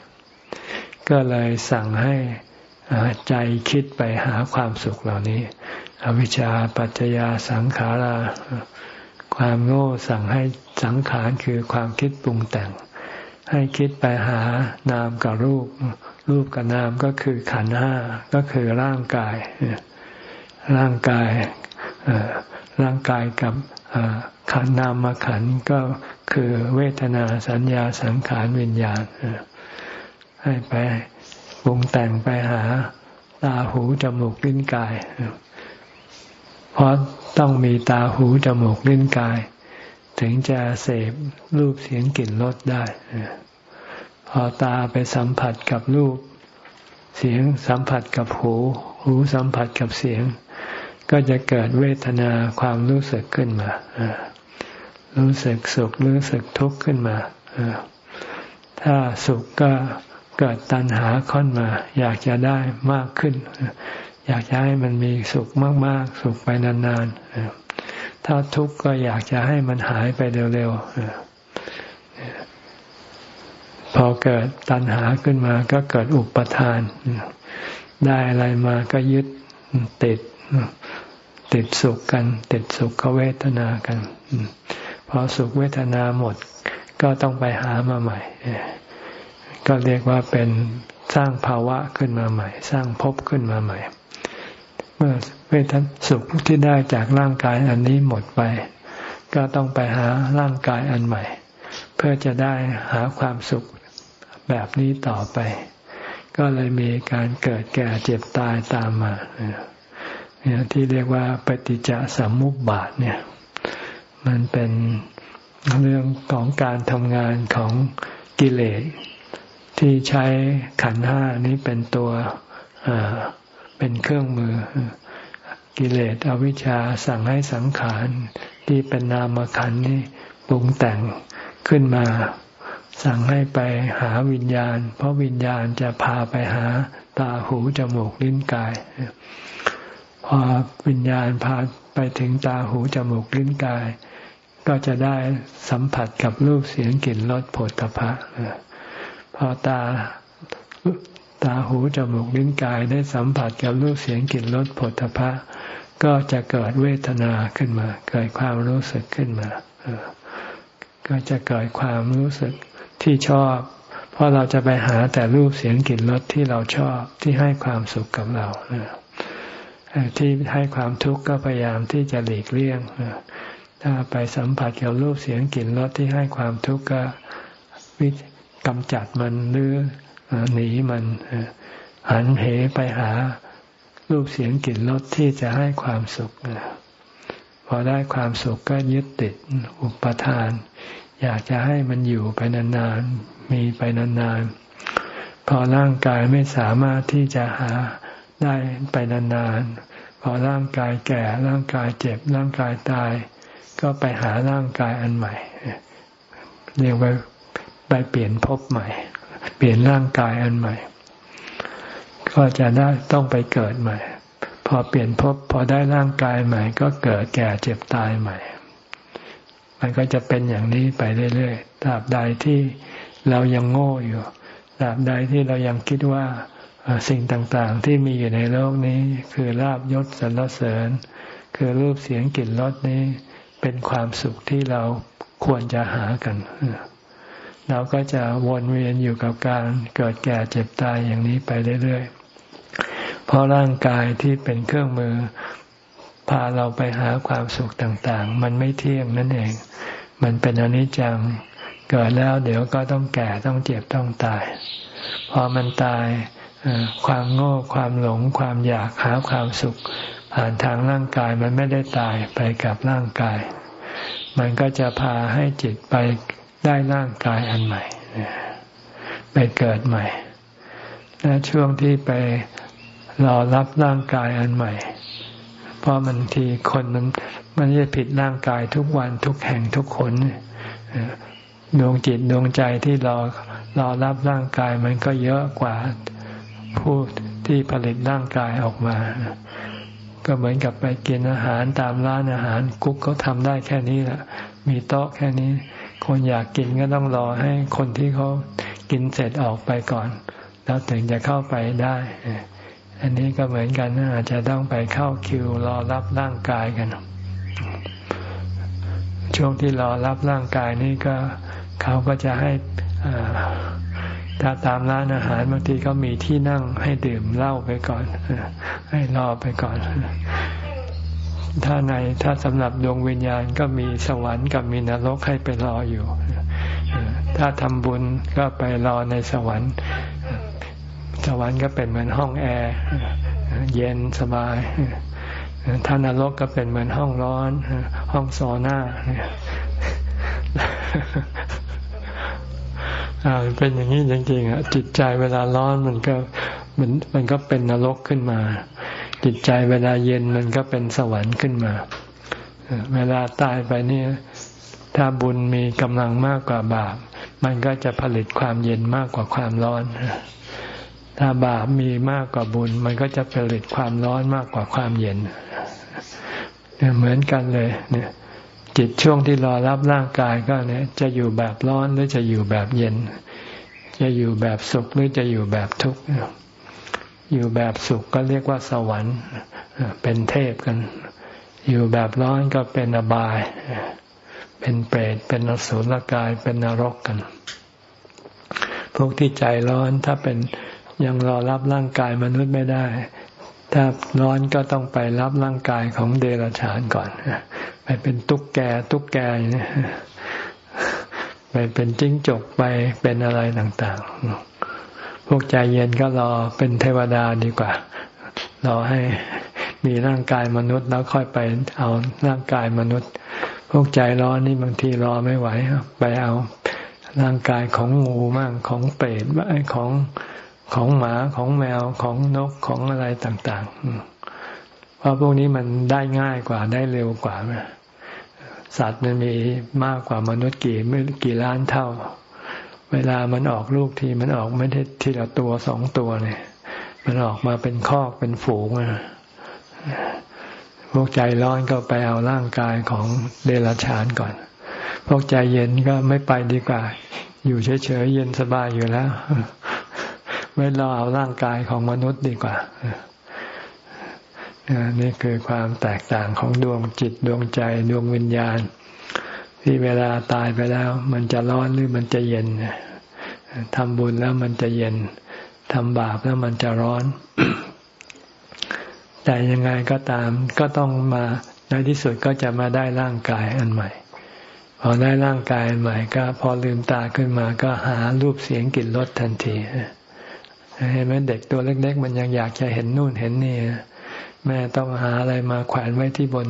ก็เลยสั่งให้ใจคิดไปหาความสุขเหล่านี้ อวิชชาปัจจยาสังขารา ความโง่สั่งให้สังขารคือความคิดปรุงแต่ง ให้คิดไปหานามกับรูป รูปกับนามก็คือขันห้าก็คือร่างกาย ร่างกายร่างกายกับขันนามมาขันก็คือเวทนาสัญญาสังขารวิญญาณให้ไปปรุงแต่งไปหาตาหูจมูกลิ้นกายเพราะ ต้องมีตาหูจมูกลิ้นกาย ถึงจะเสพรูปเสียงกลิ่นรสได้ พอตาไปสัมผัสกับรูป เสียงสัมผัสกับหู หูสัมผัสกับเสียง ก็จะเกิดเวทนาความรู้สึกขึ้นมารู้สึกสุขรู้สึกทุกข์ขึ้นมาถ้าสุขก็เกิดตัณหาค้นมา อยากจะได้มากขึ้น อยากจะให้มันมีสุขมาก ๆ สุขไปนานๆถ้าทุกข์ก็อยากจะให้มันหายไปเร็วๆพอเกิดตัณหาขึ้นมาก็เกิดอุปทาน ได้อะไรมาก็ยึดติด ติดสุขกัน ติดสุขเวทนากัน พอสุขเวทนาหมด ก็ต้องไปหามาใหม่ ก็เรียกว่าเป็นสร้างภาวะขึ้นมาใหม่ สร้างภพขึ้นมาใหม่ เมื่อเวทสุขที่ได้จากร่างกายอันนี้หมดไป ก็ต้องไปหาร่างกายอันใหม่ เพื่อจะได้หาความสุขแบบนี้ต่อไป ก็เลยมีการเกิดแก่เจ็บตายตามมาเนี่ยที่เรียกว่าปฏิจจสมุปบาทเนี่ย มันเป็นเรื่องของการทำงานของกิเลสที่ใช้ขันห้านี้เป็นตัว เป็นเครื่องมือ กิเลสอวิชชาสั่งให้สังขารที่เป็นนามขันนี้ปรุงแต่งขึ้นมา สั่งให้ไปหาวิญญาณ เพราะวิญญาณจะพาไปหาตาหูจมูกลิ้นกาย พอวิญญาณพาไปถึงตาหูจมูกลิ้นกาย ก็จะได้สัมผัสกับรูปเสียงกลิ่นรสผลตภะพอตา ตาหูจมูกลิ้นกายได้สัมผัสกับรูปเสียงกลิ่นรสผลพะ ก็จะเกิดเวทนาขึ้นมา เกิดความรู้สึกขึ้นมาก็จะเกิดความรู้สึกที่ชอบ เพราะเราจะไปหาแต่รูปเสียงกลิ่นรสที่เราชอบที่ให้ความสุขกับเราที่ให้ความทุกข์ก็พยายามที่จะหลีกเลี่ยงถ้าไปสัมผัสกับรูปเสียงกลิ่นรสที่ให้ความทุกข์ก็วิกำจัดมันหรือ หนีมันหันเหไปหารูปเสียงกลิ่นรสที่จะให้ความสุขพอได้ความสุขก็ยึดติดอุปทาน อยากจะให้มันอยู่ไปนานๆมีไปนานๆพอร่างกายไม่สามารถที่จะหาได้ไปนานๆพอร่างกายแก่ร่างกายเจ็บร่างกายตาย ก็ไปหาร่างกายอันใหม่เรียกว่าไปเปลี่ยนภพใหม่ เปลี่ยนร่างกายอันใหม่ ก็จะได้ต้องไปเกิดใหม่ พอเปลี่ยนภพพอได้ร่างกายใหม่ ก็เกิดแก่เจ็บตายใหม่ มันก็จะเป็นอย่างนี้ไปเรื่อยๆตราบใดที่เรายังโง่อยู่ตราบใดที่เรายังคิดว่าสิ่งต่างๆที่มีอยู่ในโลกนี้ คือลาบยศสรรเสริญ คือรูปเสียงกลิ่นรสนี้ เป็นความสุขที่เราควรจะหากัน เราก็จะวนเวียนอยู่กับการเกิดแก่เจ็บตายอย่างนี้ไปเรื่อยๆ เพราะร่างกายที่เป็นเครื่องมือ พาเราไปหาความสุขต่างๆ มันไม่เที่ยงนั่นเอง มันเป็นอนิจจัง เกิดแล้วเดี๋ยวก็ต้องแก่ต้องเจ็บต้องตาย พอมันตายความโง่ความหลงความอยากหาความสุข ผ่านทางร่างกายมันไม่ได้ตายไปกับร่างกาย มันก็จะพาให้จิตไป ได้ร่างกายอันใหม่ไปเกิดใหม่และช่วงที่ไปรอรับร่างกายอันใหม่ เพราะมันทีคนมันมันจะผิดร่างกายทุกวันทุกแห่งทุกคนดวงจิตดวงใจที่รอรอรับร่างกายมันก็เยอะกว่าผู้ที่ผลิตร่างกายออกมา ก็เหมือนกับไปกินอาหารตามร้านอาหารกุ๊กเขาทำได้แค่นี้แหละมีโต๊ะแค่นี้ คนอยากกินก็ต้องรอให้คนที่เขากินเสร็จออกไปก่อน แล้วถึงจะเข้าไปได้ อันนี้ก็เหมือนกันอาจจะต้องไปเข้าคิวรอรับร่างกายกัน ช่วงที่รอรับร่างกายนี้ก็เขาก็จะให้ถ้าตามร้านอาหารบางทีเขามีที่นั่งให้ดื่มเหล้าไปก่อนให้รอไปก่อน ถ้าในถ้าสำหรับดวงวิญญาณก็มีสวรรค์กับมีนรกให้ไปรออยู่ ถ้าทำบุญก็ไปรอในสวรรค์ สวรรค์ก็เป็นเหมือนห้องแอร์เย็นสบายถ้านรกก็เป็นเหมือนห้องร้อน ห้องโซน่าเป็นอย่างนี้จริงๆอะจิตใจเวลาร้อนมันก็มันมันก็เป็นนรกขึ้นมา จิตใจเวลาเย็นมันก็เป็นสวรรค์ขึ้นมา เวลาตายไปเนี่ย ถ้าบุญมีกำลังมากกว่าบาป มันก็จะผลิตความเย็นมากกว่าความร้อน ถ้าบาปมีมากกว่าบุญ มันก็จะผลิตความร้อนมากกว่าความเย็น เหมือนกันเลยเนี่ยจิตช่วงที่รอรับร่างกายก็เนี่ย จะอยู่แบบร้อนหรือจะอยู่แบบเย็น จะอยู่แบบสุขหรือจะอยู่แบบทุกข์ อยู่แบบสุขก็เรียกว่าสวรรค์ เป็นเทพกัน อยู่แบบร้อนก็เป็นอบาย เป็นเปรต เป็นอสุรกาย เป็นนรกกัน พวกที่ใจร้อนถ้าเป็นยังรอรับร่างกายมนุษย์ไม่ได้ ถ้าร้อนก็ต้องไปรับร่างกายของเดรัจฉานก่อน ไปเป็นตุ๊กแก ตุ๊กแกเนี่ยไปเป็นจิ้งจก ไปเป็นอะไรต่าง ๆ พวกใจเย็นก็รอเป็นเทวดาดีกว่า รอให้มีร่างกายมนุษย์แล้วค่อยไปเอาร่างกายมนุษย์ พวกใจร้อนนี่บางทีรอไม่ไหวไปเอาร่างกายของงูมั่งของเปรตของของหมาของแมวของนกของอะไรต่าง ๆ เพราะพวกนี้มันได้ง่ายกว่าได้เร็วกว่า สัตว์มันมีมากกว่ามนุษย์กี่ไม่กี่ล้านเท่า เวลามันออกลูกทีมันออกไม่ได้ทีละตัวสองตัวเนี่ย มันออกมาเป็นคอกเป็นฝูงอะพวกใจร้อนก็ไปเอาร่างกายของเดรัจฉานก่อน พวกใจเย็นก็ไม่ไปดีกว่า อยู่เฉยๆเย็นสบายอยู่แล้ว ไม่รอเอาร่างกายของมนุษย์ดีกว่านี่คือความแตกต่างของดวงจิตดวงใจดวงวิญญาณ ที่เวลาตายไปแล้ว มันจะร้อนหรือมันจะเย็นทำบุญแล้วมันจะเย็นทำบาปแล้วมันจะร้อน แต่ยังไงก็ตามก็ต้องมาในที่สุดก็จะมาได้ร่างกายอันใหม่ พอได้ร่างกายอันใหม่ ก็พอลืมตาขึ้นมาก็หารูปเสียงกลิ่นรสทันทีเห็นไหมเด็กตัวเล็ก ๆ มันยังอยากจะเห็นนู่นเห็นนี่แม่ต้องหาอะไรมาแขวนไว้ที่บน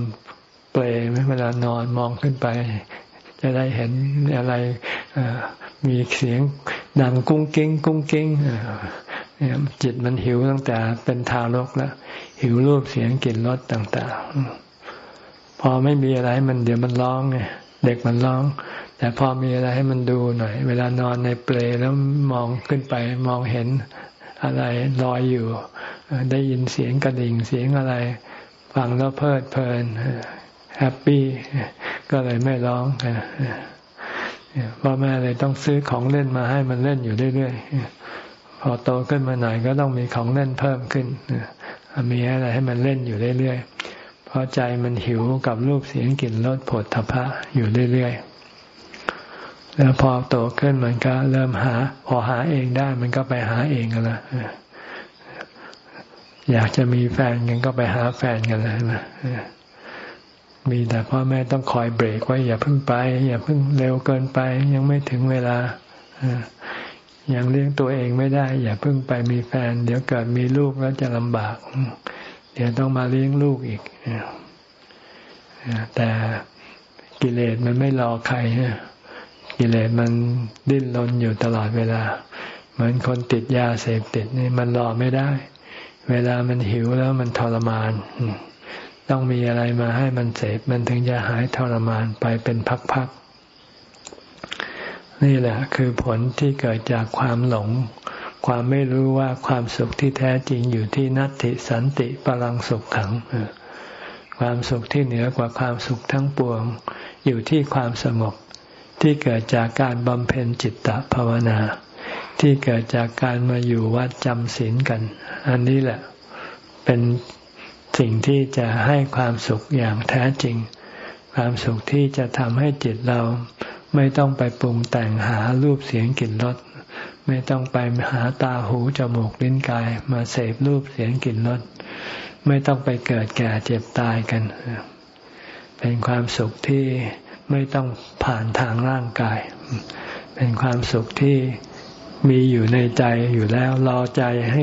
เปลเวลานอนมองขึ้นไป จะได้เห็นอะไรมีเสียงดังกุ้งกิ้งกุ้งกิ้งจิตมันหิวตั้งแต่เป็นทารกแล้ว หิวรูปเสียงกลิ่นรสต่าง ๆ พอไม่มีอะไรมันเดี๋ยวมันร้องไงเด็กมันร้อง แต่พอมีอะไรให้มันดูหน่อย เวลานอนในเปลแล้วมองขึ้นไปมองเห็นอะไรลอยอยู่ ได้ยินเสียงกระดิ่งเสียงอะไร ฟังแล้วเพลิดเพลิน แฮปปี้ก็เลยไม่ร้องพ่อแม่เลยต้องซื้อของเล่นมาให้มันเล่นอยู่เรื่อยๆพอโตขึ้นมาหน่อยก็ต้องมีของเล่นเพิ่มขึ้นมีอะไรให้มันเล่นอยู่เรื่อยๆเพราะใจมันหิวกับรูปเสียงกลิ่นรสผลทพะอยู่เรื่อยๆแล้วพอโตขึ้นมันก็เริ่มหา พอหาเองได้มันก็ไปหาเองกันละอยากจะมีแฟนกันก็ไปหาแฟนกันเลยนะมี มีแต่พ่อแม่ต้องคอยเบรกไว้อย่าเพิ่งไป อย่าเพิ่งเร็วเกินไป ยังไม่ถึงเวลายังเลี้ยงตัวเองไม่ได้ อย่าเพิ่งไปมีแฟน เดี๋ยวเกิดมีลูกแล้วจะลำบาก เดี๋ยวต้องมาเลี้ยงลูกอีกแต่กิเลสมันไม่รอใครกิเลสมันดิ้นรนอยู่ตลอดเวลา เหมือนคนติดยาเสพติดนี่มันรอไม่ได้ เวลามันหิวแล้วมันทรมาน ต้องมีอะไรมาให้มันเสพมันถึงจะหายทรมานไปเป็นพักๆ นี่แหละคือผลที่เกิดจากความหลง ความไม่รู้ว่าความสุขที่แท้จริงอยู่ที่นัตติสันติปรังสุขขัง ความสุขที่เหนือกว่าความสุขทั้งปวง อยู่ที่ความสงบที่เกิดจากการบำเพ็ญจิตตภาวนา ที่เกิดจากการมาอยู่วัดจำศีลกัน อันนี้แหละเป็น สิ่งที่จะให้ความสุขอย่างแท้จริง ความสุขที่จะทำให้จิตเราไม่ต้องไปปรุงแต่งหารูปเสียงกลิ่นรสไม่ต้องไปหาตาหูจมูกลิ้นกาย มาเสพรูปเสียงกลิ่นรสไม่ต้องไปเกิดแก่เจ็บตายกัน เป็นความสุขที่ไม่ต้องผ่านทางร่างกาย เป็นความสุขที่มีอยู่ในใจอยู่แล้วรอใจให้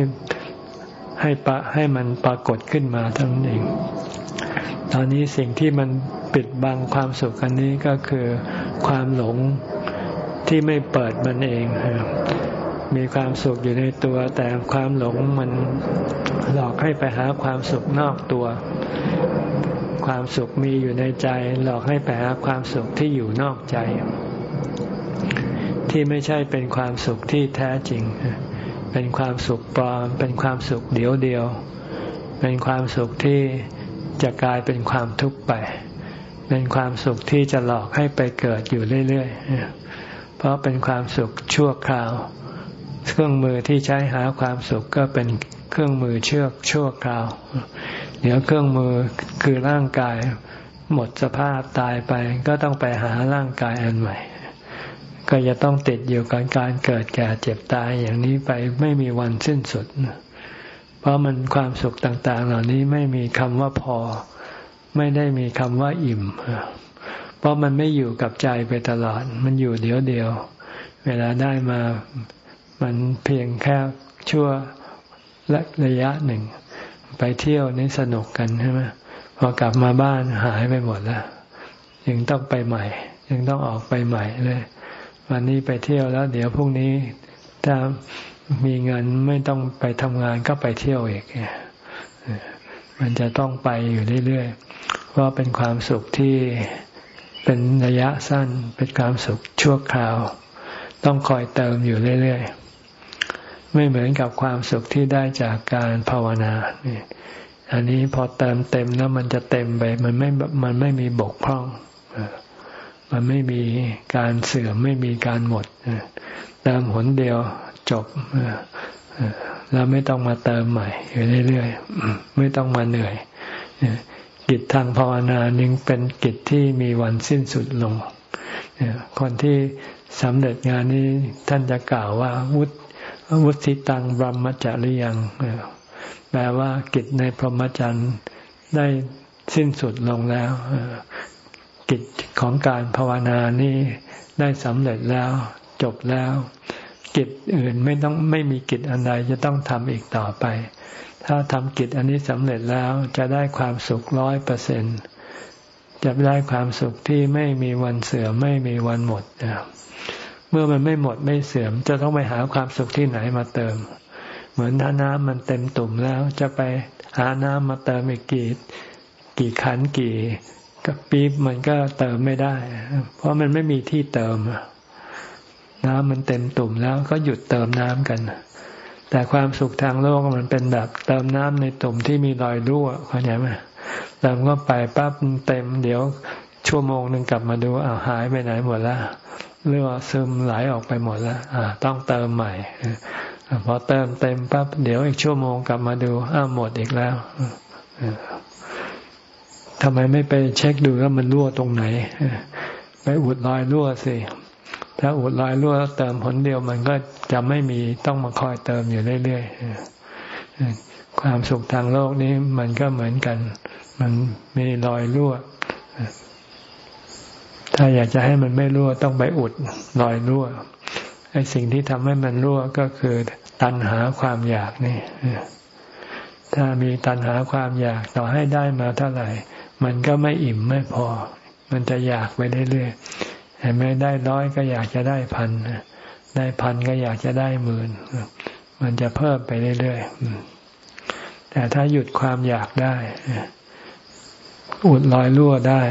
ให้ปะให้มันปรากฏขึ้นมาเท่านั้นเอง ตอนนี้สิ่งที่มันปิดบังความสุขอันนี้ก็คือความหลงที่ไม่เปิดมันเอง มีความสุขอยู่ในตัว แต่ความหลงมันหลอกให้ไปหาความสุขนอกตัว ความสุขมีอยู่ในใจ หลอกให้ไปหาความสุขที่อยู่นอกใจ ที่ไม่ใช่เป็นความสุขที่แท้จริง เป็นความสุขปลอม เป็นความสุขเดียวเดียว เป็นความสุขที่จะกลายเป็นความทุกข์ไป เป็นความสุขที่จะหลอกให้ไปเกิดอยู่เรื่อยๆ เพราะเป็นความสุขชั่วคราว เครื่องมือที่ใช้หาความสุขก็เป็นเครื่องมือเชือกชั่วคราว เดี๋ยวเครื่องมือคือร่างกายหมดสภาพตายไปก็ต้องไปหาร่างกายอันใหม่ ก็จะต้องติดอยู่กับการเกิดแก่เจ็บตายอย่างนี้ไปไม่มีวันสิ้นสุด เพราะมันความสุขต่าง ๆ เหล่านี้ไม่มีคำว่าพอ ไม่ได้มีคำว่าอิ่ม เพราะมันไม่อยู่กับใจไปตลอด มันอยู่เดียวเดียว เวลาได้มามันเพียงแค่ชั่วและระยะหนึ่ง ไปเที่ยวนี่สนุกกันใช่ไหมพอกลับมาบ้านหายไปหมดแล้วยังต้องไปใหม่ ยังต้องออกไปใหม่เลย วันนี้ไปเที่ยวแล้ว เดี๋ยวพรุ่งนี้ถ้ามีเงินไม่ต้องไปทำงานก็ไปเที่ยวอีกมันจะต้องไปอยู่เรื่อยๆเพราะเป็นความสุขที่เป็นระยะสั้น เป็นความสุขชั่วคราว ต้องคอยเติมอยู่เรื่อยๆ ไม่เหมือนกับความสุขที่ได้จากการภาวนาเนี่ยอันนี้พอเติมเต็มแล้วมันจะเต็มไป มันไม่มันไม่มีบกพร่อง มันไม่มีการเสื่อมไม่มีการหมดเติมหนเดียวจบแล้วไม่ต้องมาเติมใหม่อยู่เรื่อยๆไม่ต้องมาเหนื่อยกิจทางภาวนานึงเป็นกิจที่มีวันสิ้นสุดลงคนที่สำเร็จงานนี้ท่านจะกล่าวว่า วุฒิวุฒิตังบรมจาริยังแปลว่ากิจในพรหมจรรย์ได้สิ้นสุดลงแล้ว กิจของการภาวนานี้ได้สำเร็จแล้วจบแล้ว กิจอื่นไม่ต้องไม่มีกิจอันใดจะต้องทำอีกต่อไป ถ้าทำกิจอันนี้สำเร็จแล้วจะได้ความสุขร้อยเปอร์เซ็นจะได้ความสุขที่ไม่มีวันเสื่อมไม่มีวันหมดเมื่อมันไม่หมดไม่เสื่อม จะต้องไปหาความสุขที่ไหนมาเติม เหมือนถ้าน้ำมันเต็มตุ่มแล้วจะไปหาน้ำมาเติมอีกกี่กี่ขันกี่ กับปี๊บมันก็เติมไม่ได้ เพราะมันไม่มีที่เติม น้ำมันเต็มตุ่มแล้วก็หยุดเติมน้ำกัน แต่ความสุขทางโลกมันเป็นแบบ เติมน้ำในตุ่มที่มีรอยรั่วเข้าใจไหมเติมก็ไปปั๊บเต็ม เดี๋ยวชั่วโมงหนึ่งกลับมาดูอ้าวหายไปไหนหมดแล้วเรือซึมไหลออกไปหมดแล้วอ่า ต้องเติมใหม่พอเติมเต็มปั๊บเดี๋ยวอีกชั่วโมงกลับมาดูอ้าวหมดอีกแล้ว ทำไมไม่ไปเช็คดูว่ามันรั่วตรงไหน ไปอุดรอยรั่วสิ ถ้าอุดรอยรั่วเติมผลเดียวมันก็จะไม่มีต้องมาคอยเติมอยู่เรื่อยๆความสุขทางโลกนี้มันก็เหมือนกัน มันมีรอยรั่ว ถ้าอยากจะให้มันไม่รั่วต้องไปอุดรอยรั่วไอ้สิ่งที่ทำให้มันรั่วก็คือตัณหาความอยากนี่ถ้ามีตัณหาความอยากต่อให้ได้มาเท่าไหร่ มันก็ไม่อิ่มไม่พอ มันจะอยากไปเรื่อยๆเห็นไหมได้ร้อยก็อยากจะได้พันได้พันก็อยากจะได้หมื่นมันจะเพิ่มไปเรื่อยๆแต่ถ้าหยุดความอยากได้อุดลอยรั่วได้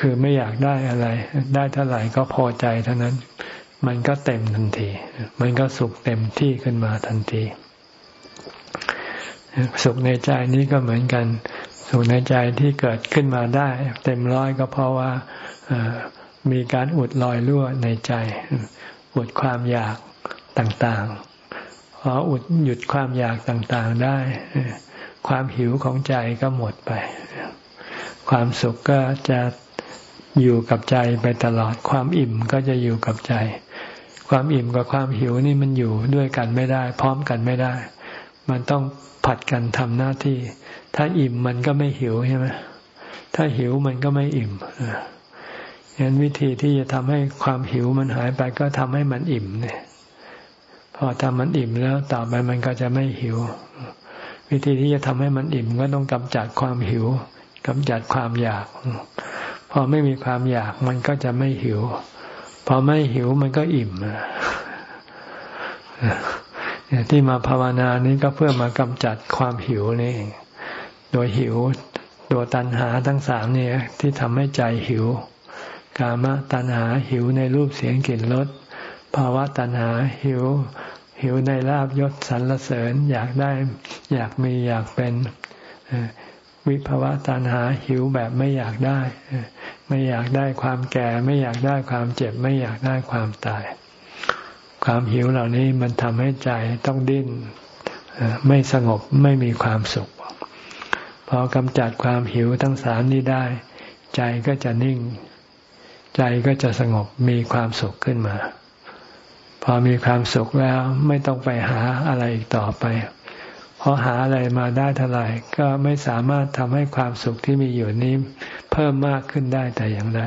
คือไม่อยากได้อะไร ได้เท่าไหร่ก็พอใจเท่านั้น มันก็เต็มทันที มันก็สุขเต็มที่ขึ้นมาทันที สุขในใจนี้ก็เหมือนกัน สุขในใจที่เกิดขึ้นมาได้ เต็มร้อยก็เพราะว่ามีการอุดลอยรั่วในใจ อุดความอยากต่างๆพออุดหยุดความอยากต่างๆได้ ความหิวของใจก็หมดไป ความสุขก็จะอยู่กับใจไปตลอด ความอิ่มก็จะอยู่กับใจ ความอิ่มกับความหิวนี่มันอยู่ด้วยกันไม่ได้ พร้อมกันไม่ได้ มันต้อง ผัดกันทำหน้าที่ ถ้าอิ่มมันก็ไม่หิวใช่ไหมถ้าหิวมันก็ไม่อิ่มฉะนั้นวิธีที่จะทำให้ความหิวมันหายไปก็ทำให้มันอิ่มเนี่ย พอทำมันอิ่มแล้วต่อไปมันก็จะไม่หิว วิธีที่จะทำให้มันอิ่มก็ต้องกำจัดความหิวกำจัดความอยาก พอไม่มีความอยากมันก็จะไม่หิว พอไม่หิวมันก็อิ่ม ที่มาภาวนานี้ก็เพื่อมากำจัดความหิวนี่โดยหิวตัวตัณหาทั้งสามนี่ที่ทำให้ใจหิว กามตัณหาหิวในรูปเสียงกลิ่นรสภาวะตัณหาหิว หิวในลาบยศสรรเสริญอยากได้อยากมีอยากเป็นวิภาวะตัณหาหิวแบบไม่อยากได้ ไม่อยากได้ความแก่ ไม่อยากได้ความเจ็บ ไม่อยากได้ความตาย ความหิวเหล่านี้มันทำให้ใจต้องดิ้นไม่สงบไม่มีความสุข พอกำจัดความหิวทั้งสามนี้ได้ ใจก็จะนิ่ง ใจก็จะสงบมีความสุขขึ้นมา พอมีความสุขแล้วไม่ต้องไปหาอะไรอีกต่อไป เพราะหาอะไรมาได้เท่าไหร่ก็ไม่สามารถทำให้ความสุขที่มีอยู่นี้ เพิ่มมากขึ้นได้แต่อย่างใด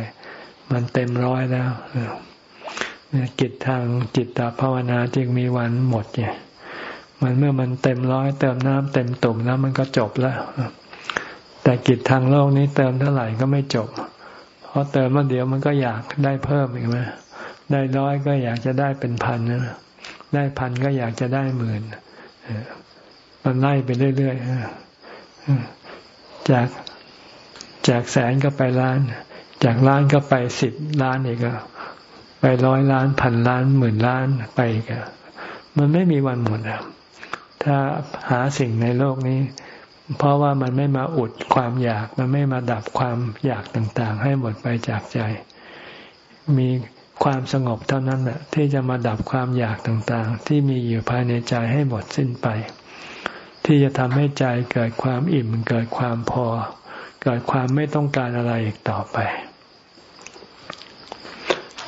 มันเต็มร้อยแล้ว กิจทางจิตตภาวนาจึงมีวันหมดเนี่ยมันเมื่อมันเต็มร้อยเติมน้ำเต็มตุ่มแล้วมันก็จบแล้ว แต่กิจทางโลกนี้เติมเท่าไหร่ก็ไม่จบ เพอเติมมาเดี๋ยวมันก็อยากได้เพิ่มอีกไหมได้ร้อยก็อยากจะได้เป็นพันนะได้พันก็อยากจะได้หมื่นมันไล่ไปเรื่อยๆจากจากแสนก็ไปล้าน จากล้านก็ไปสิบล้านอีกอะ ไปร้อยล้านพันล้านหมื่นล้านไปกอะมันไม่มีวันหมดอะถ้าหาสิ่งในโลกนี้ เพราะว่ามันไม่มาอุดความอยาก มันไม่มาดับความอยากต่างๆ ให้หมดไปจากใจ มีความสงบเท่านั้นแหละที่จะมาดับความอยากต่างๆ ที่มีอยู่ภายในใจให้หมดสิ้นไป ที่จะทำให้ใจเกิดความอิ่ม เกิดความพอ เกิดความไม่ต้องการอะไรอีกต่อไป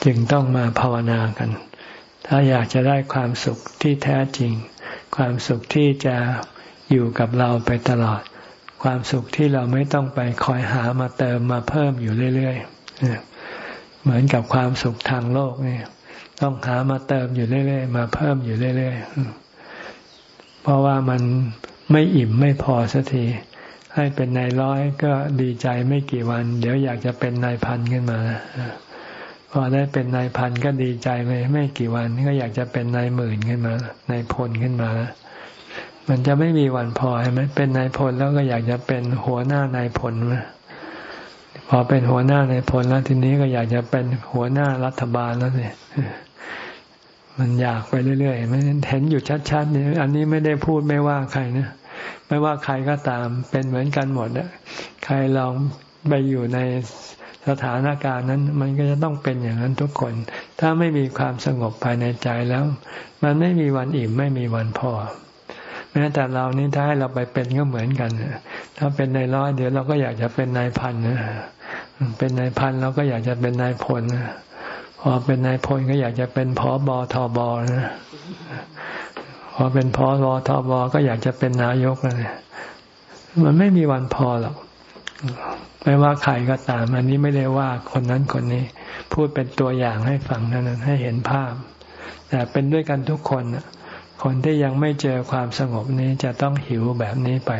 จึงต้องมาภาวนากัน ถ้าอยากจะได้ความสุขที่แท้จริง ความสุขที่จะอยู่กับเราไปตลอด ความสุขที่เราไม่ต้องไปคอยหามาเติมมาเพิ่มอยู่เรื่อยๆเหมือนกับความสุขทางโลกนี่ต้องหามาเติมอยู่เรื่อยๆมาเพิ่มอยู่เรื่อยๆเพราะว่ามันไม่อิ่มไม่พอสักทีให้เป็นนายร้อยก็ดีใจไม่กี่วัน เดี๋ยวอยากจะเป็นนายพันขึ้นมา พอได้เป็นนายพันก็ดีใจไปไม่กี่วันก็อยากจะเป็นนายหมื่นขึ้นมานายพลขึ้นมา มันจะไม่มีวันพอใช่ไหมเป็นนายพลแล้วก็อยากจะเป็นหัวหน้านายพลพอเป็นหัวหน้านายพลแล้วทีนี้ก็อยากจะเป็นหัวหน้ารัฐบาลแล้วเนี่ยมันอยากไปเรื่อยๆเห็นอยู่ชัดๆนี่อันนี้ไม่ได้พูดไม่ว่าใครนะไม่ว่าใครก็ตามเป็นเหมือนกันหมดอะใครลองไปอยู่ใน สถานการณ์นั้นมันก็จะต้องเป็นอย่างนั้นทุกคน ถ้าไม่มีความสงบภายในใจแล้ว มันไม่มีวันอิ่มไม่มีวันพอแม้แต่เรานี่ถ้าให้เราไปเป็นก็เหมือนกันถ้าเป็นนายร้อยเดี๋ยวเราก็อยากจะเป็นนายพันนะเป็นนายพันเราก็อยากจะเป็นนายพลพอเป็นนายพลก็อยากจะเป็นพอบอทอบอนะพอเป็นพอบอทอบอก็อยากจะเป็นนายกเลยมันไม่มีวันพอหรอก ไม่ว่าใครก็ตาม อันนี้ไม่ได้ว่าคนนั้นคนนี้ พูดเป็นตัวอย่างให้ฟังเท่านั้นให้เห็นภาพ แต่เป็นด้วยกันทุกคนคนที่ยังไม่เจอความสงบนี้จะต้องหิวแบบนี้ไป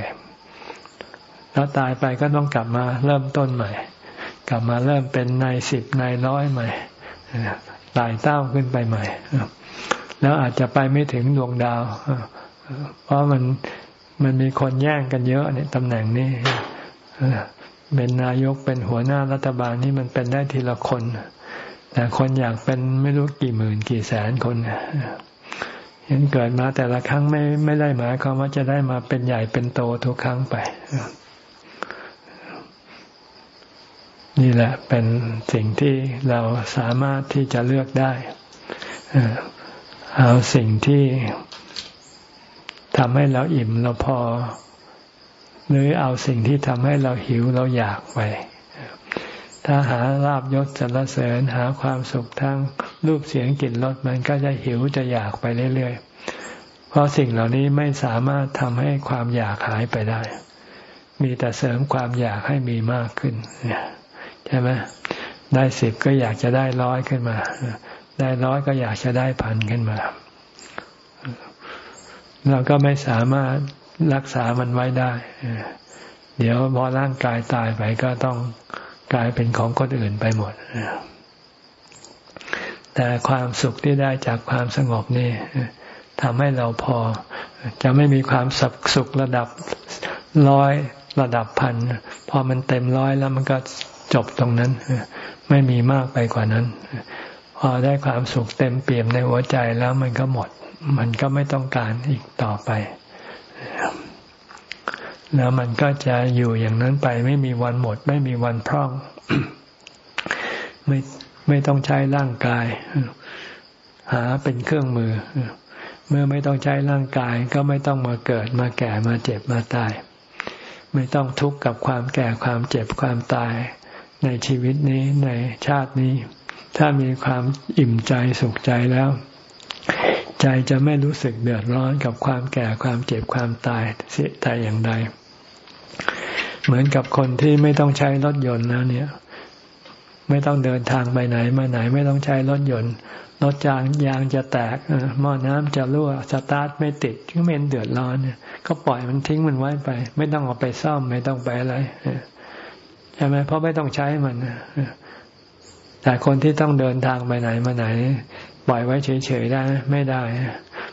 แล้วตายไปก็ต้องกลับมาเริ่มต้นใหม่ กลับมาเริ่มเป็นนายสิบนายร้อยใหม่ตายเต้าขึ้นไปใหม่ แล้วอาจจะไปไม่ถึงดวงดาว เพราะมันมันมีคนแย่งกันเยอะเนี่ยตำแหน่งนี้ เป็นนายกเป็นหัวหน้ารัฐบาลนี่มันเป็นได้ทีละคน แต่คนอยากเป็นไม่รู้กี่หมื่นกี่แสนคนเห็นเกิดมาแต่ละครั้งไม่ไม่ได้หมายความว่าจะได้มาเป็นใหญ่เป็นโตทุกครั้งไป นี่แหละเป็นสิ่งที่เราสามารถที่จะเลือกได้เอาสิ่งที่ทำให้เราอิ่มเราพอ หรือเอาสิ่งที่ทำให้เราหิวเราอยากไป ถ้าหาลาบยศสรรเสริญหาความสุขทางรูปเสียงกลิ่นรสมันก็จะหิวจะอยากไปเรื่อยๆ เพราะสิ่งเหล่านี้ไม่สามารถทำให้ความอยากหายไปได้ มีแต่เสริมความอยากให้มีมากขึ้นใช่ไหมได้สิบก็อยากจะได้ร้อยขึ้นมา ได้ร้อยก็อยากจะได้พันขึ้นมา เราก็ไม่สามารถ รักษามันไว้ได้ เดี๋ยวพอร่างกายตายไปก็ต้องกลายเป็นของคนอื่นไปหมด แต่ความสุขที่ได้จากความสงบนี่ทำให้เราพอ จะไม่มีความสุขระดับร้อยระดับพัน พอมันเต็มร้อยแล้วมันก็จบตรงนั้น ไม่มีมากไปกว่านั้น พอได้ความสุขเต็มเปี่ยมในหัวใจแล้วมันก็หมด มันก็ไม่ต้องการอีกต่อไป แล้วมันก็จะอยู่อย่างนั้นไป ไม่มีวันหมด ไม่มีวันพร่อง ไม่ไม่ต้องใช้ร่างกาย หาเป็นเครื่องมือ เมื่อไม่ต้องใช้ร่างกาย ก็ไม่ต้องมาเกิดมาแก่มาเจ็บมาตาย ไม่ต้องทุกข์กับความแก่ความเจ็บความตาย ในชีวิตนี้ในชาตินี้ ถ้ามีความอิ่มใจสุขใจแล้ว ใจจะไม่รู้สึกเดือดร้อนกับความแก่ความเจ็บความตายเสียแต่อย่างใด เหมือนกับคนที่ไม่ต้องใช้รถยนต์นะเนี่ย ไม่ต้องเดินทางไปไหนมาไหนไม่ต้องใช้รถยนต์รถจางยางจะแตกหม้อน้ำจะรั่วสตาร์ทไม่ติดก็ไม่เดือดร้อนเนี่ยก็ปล่อยมันทิ้งมันไว้ไป ไม่ต้องเอาไปซ่อมไม่ต้องไปอะไรใช่ไหมเพราะไม่ต้องใช้มันแต่คนที่ต้องเดินทางไปไหนมาไหน ปล่อยไว้เฉยๆได้ไม่ได้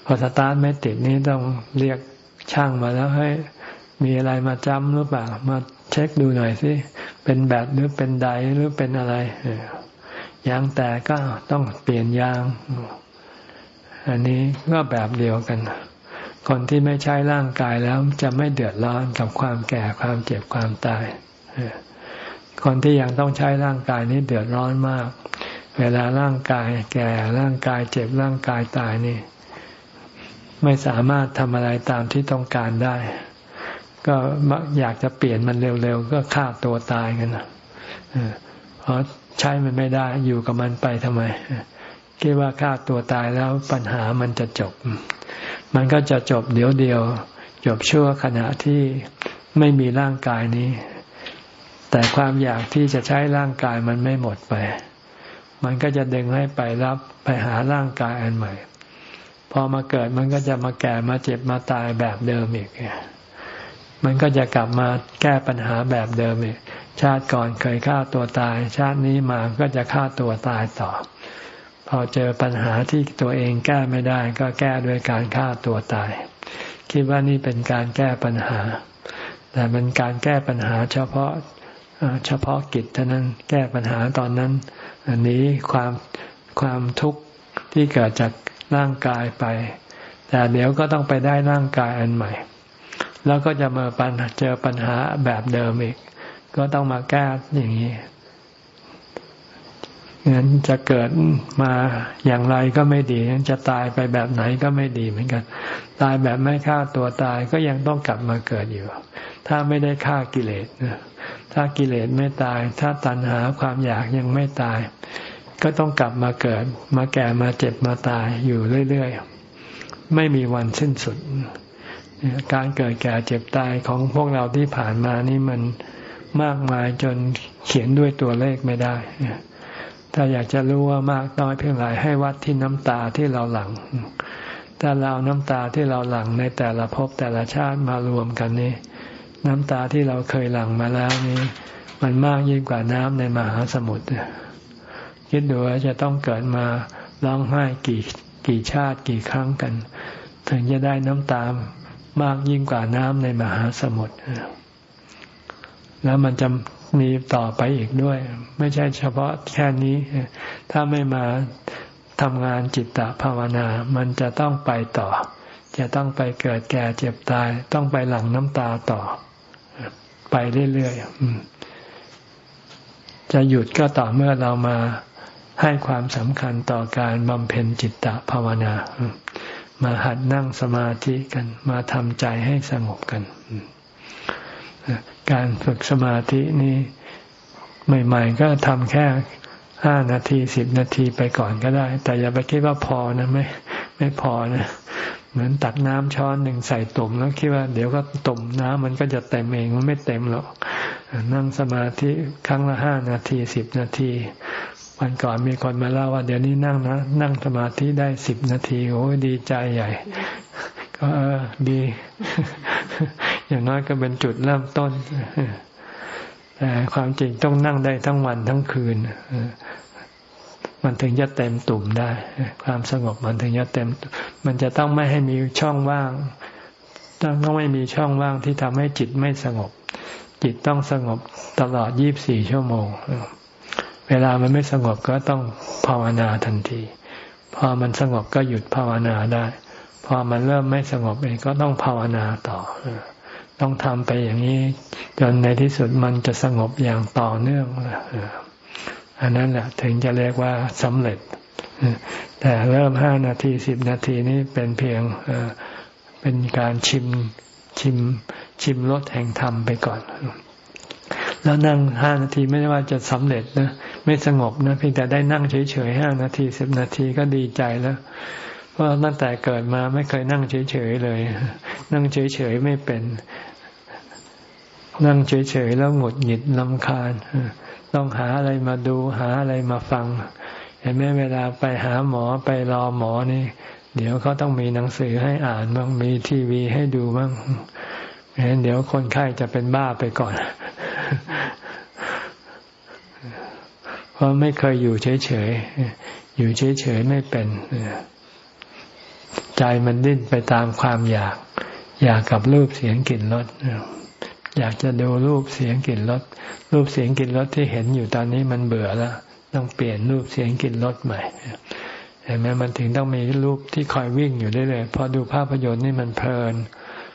พอสตาร์ทไม่ติดนี้ต้องเรียกช่างมาแล้วให้มีอะไรมาจำหรือเปล่า มาเช็คดูหน่อยสิเป็นแบตหรือเป็นไดหรือเป็นอะไรยางแตกก็ต้องเปลี่ยนยาง อันนี้ก็แบบเดียวกัน คนที่ไม่ใช้ร่างกายแล้วจะไม่เดือดร้อนกับความแก่ความเจ็บความตายคนที่ยังต้องใช้ร่างกายนี้เดือดร้อนมาก เวลาร่างกายแก่ร่างกายเจ็บร่างกายตายนี่ ไม่สามารถทำอะไรตามที่ต้องการได้ ก็อยากจะเปลี่ยนมันเร็วๆ ก็ฆ่าตัวตายกันเพราะใช้มันไม่ได้อยู่กับมันไปทำไมคิดว่าฆ่าตัวตายแล้วปัญหามันจะจบ มันก็จะจบเดี๋ยวเดียว จบชั่วขณะที่ไม่มีร่างกายนี้ แต่ความอยากที่จะใช้ร่างกายมันไม่หมดไป มันก็จะดึงให้ไปรับไปหาร่างกายอันใหม่ พอมาเกิดมันก็จะมาแก่มาเจ็บมาตายแบบเดิมอีก มันก็จะกลับมาแก้ปัญหาแบบเดิมอีก ชาติก่อนเคยฆ่าตัวตาย ชาตินี้มาก็จะฆ่าตัวตายต่อ พอเจอปัญหาที่ตัวเองแก้ไม่ได้ ก็แก้ด้วยการฆ่าตัวตาย คิดว่านี่เป็นการแก้ปัญหา แต่เป็นการแก้ปัญหาเฉพาะเฉพาะกิจเท่านั้นแก้ปัญหาตอนนั้น อันนี้ความความทุกข์ที่เกิดจากร่างกายไป แต่เดี๋ยวก็ต้องไปได้ร่างกายอันใหม่ แล้วก็จะมาปัญเจอปัญหาแบบเดิมอีก ก็ต้องมาแก้อย่างนี้ งั้นจะเกิดมาอย่างไรก็ไม่ดี จะตายไปแบบไหนก็ไม่ดีเหมือนกัน ตายแบบไม่ฆ่าตัวตายก็ยังต้องกลับมาเกิดอยู่ ถ้าไม่ได้ฆ่ากิเลสถ้ากิเลสไม่ตาย ถ้าตัณหาความอยากยังไม่ตาย ก็ต้องกลับมาเกิด มาแก่มาเจ็บมาตายอยู่เรื่อยๆ ไม่มีวันสิ้นสุด การเกิดแก่เจ็บตายของพวกเราที่ผ่านมานี่มันมากมายจนเขียนด้วยตัวเลขไม่ได้ ถ้าอยากจะรู้ว่ามากน้อยเพียงไรให้วัดที่น้ำตาที่เราหลั่งถ้าเราน้ำตาที่เราหลั่งในแต่ละภพแต่ละชาติมารวมกันนี้ น้ำตาที่เราเคยหลั่งมาแล้วนี้ มันมากยิ่งกว่าน้ำในมหาสมุทรคิดดูว่าจะต้องเกิดมาร้องไห้กี่กี่ชาติกี่ครั้งกัน ถึงจะได้น้ำตามากยิ่งกว่าน้ำในมหาสมุทรแล้วมันจะ มีต่อไปอีกด้วย ไม่ใช่เฉพาะแค่นี้ ถ้าไม่มาทำงานจิตตภาวนา มันจะต้องไปต่อ จะต้องไปเกิดแก่เจ็บตาย ต้องไปหลั่งน้ำตาต่อ ไปเรื่อยๆ จะหยุดก็ต่อเมื่อเรามาให้ความสำคัญต่อการบำเพ็ญจิตตภาวนา มาหัดนั่งสมาธิกัน มาทำใจให้สงบกัน การฝึกสมาธินี้ ใหม่ ๆ ก็ทำแค่ห้านาทีสิบนาทีไปก่อนก็ได้ แต่อย่าไปคิดว่าพอนะไม่ไม่พอนะ เหมือนตักน้ำช้อนหนึ่งใส่ตุ่มแล้วคิดว่าเดี๋ยวก็ตุ่มน้ำมันก็จะเต็มเองมันไม่เต็มหรอกนั่งสมาธิครั้งละห้านาทีสิบนาทีวันก่อนมีคนมาเล่าว่าเดี๋ยวนี้นั่งนะ นั่งสมาธิได้สิบนาทีโอ้ดีใจใหญ่ ก็ดี อย่างน้อยก็เป็นจุดเริ่มต้น แต่ความจริงต้องนั่งได้ทั้งวันทั้งคืนมันถึงจะเต็มตุ่มได้ ความสงบมันถึงจะเต็ม มันจะต้องไม่ให้มีช่องว่างต้องต้องไม่มีช่องว่างที่ทำให้จิตไม่สงบ จิตต้องสงบตลอดยี่บสี่ชั่วโมง เวลามันไม่สงบก็ต้องภาวนาทันที พอมันสงบก็หยุดภาวนาได้ พอมันเริ่มไม่สงบเองก็ต้องภาวนาต่อ ต้องทำไปอย่างนี้ จนในที่สุดมันจะสงบอย่างต่อเนื่องอันนั้นแหละถึงจะเรียกว่าสำเร็จ แต่เริ่มห้านาทีสิบนาทีนี้เป็นเพียงเป็นการชิมชิมชิมรสแห่งธรรมไปก่อน แล้วนั่งห้านาทีไม่ได้ว่าจะสำเร็จนะ ไม่สงบนะเพียงแต่ได้นั่งเฉยๆห้านาทีสิบนาทีก็ดีใจแล้ว เพราตั้งแต่เกิดมาไม่เคยนั่งเฉยๆเลย นั่งเฉยๆไม่เป็น นั่งเฉยๆแล้วหงุดหงิดลำคาญ ต้องหาอะไรมาดูหาอะไรมาฟัง เห็นไหมเวลาไปหาหมอไปรอหมอนี่ เดี๋ยวเขาต้องมีหนังสือให้อ่านบ้างมีทีวีให้ดูบ้างเห็นเดี๋ยวคนไข้จะเป็นบ้าไปก่อนเพราะไม่เคยอยู่เฉยๆ อยู่เฉยๆไม่เป็น ใจมันดิ้นไปตามความอยาก อยากกับรูปเสียงกลิ่นรสอยากจะดูรูปเสียงกลิ่นรสรูปเสียงกลิ่นรสที่เห็นอยู่ตอนนี้มันเบื่อแล้วต้องเปลี่ยนรูปเสียงกลิ่นรสใหม่เห็นไหมมันถึงต้องมีรูปที่คอยวิ่งอยู่เรื่อยๆพอดูภาพยนตร์นี่มันเพลิน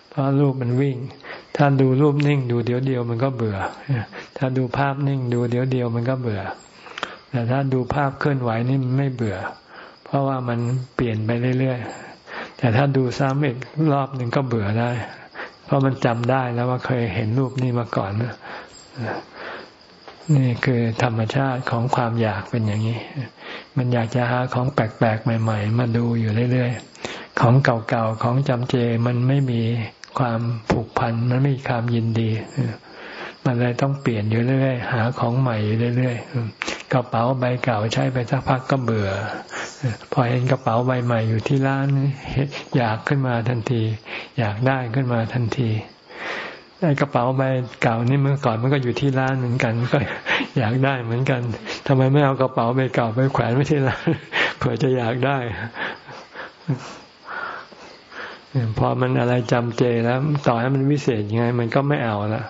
เพราะรูปมันวิ่ง ถ้าดูรูปนิ่งดูเดียวเดียวมันก็เบื่อ ถ้าดูภาพนิ่งดูเดียวเดียวมันก็เบื่อ แต่ถ้าดูภาพเคลื่อนไหวนี่มันไม่เบื่อ เพราะว่ามันเปลี่ยนไปเรื่อยๆ แต่ถ้าดูซ้ำอีกรอบหนึ่งก็เบื่อได้ เพราะมันจำได้แล้วว่าเคยเห็นรูปนี้มาก่อนนะนี่คือธรรมชาติของความอยากเป็นอย่างนี้ มันอยากจะหาของแปลกๆใหม่ ๆ มาดูอยู่เรื่อยๆ ของเก่าๆ ของจำเจมันไม่มีความผูกพัน มันไม่มีความยินดี มันเลยต้องเปลี่ยนอยู่เรื่อยๆหาของใหม่อยู่เรื่อยๆกระเป๋าใบเก่าใช้ไปสักพักก็เบื่อ พอเห็นกระเป๋าใบใหม่อยู่ที่ร้านอยากขึ้นมาทันที อยากได้ขึ้นมาทันทีไอ้กระเป๋าใบเก่านี่เมื่อก่อนมันก็อยู่ที่ร้านเหมือนกัน ก็อยากได้เหมือนกันทำไมไม่เอากระเป๋าใบเก่าไปแขวนไว้ที่ร้านเผื่อจะอยากได้พอมันอะไรจำเจแล้ว ต่อให้มันวิเศษยังไง มันก็ไม่เอาละ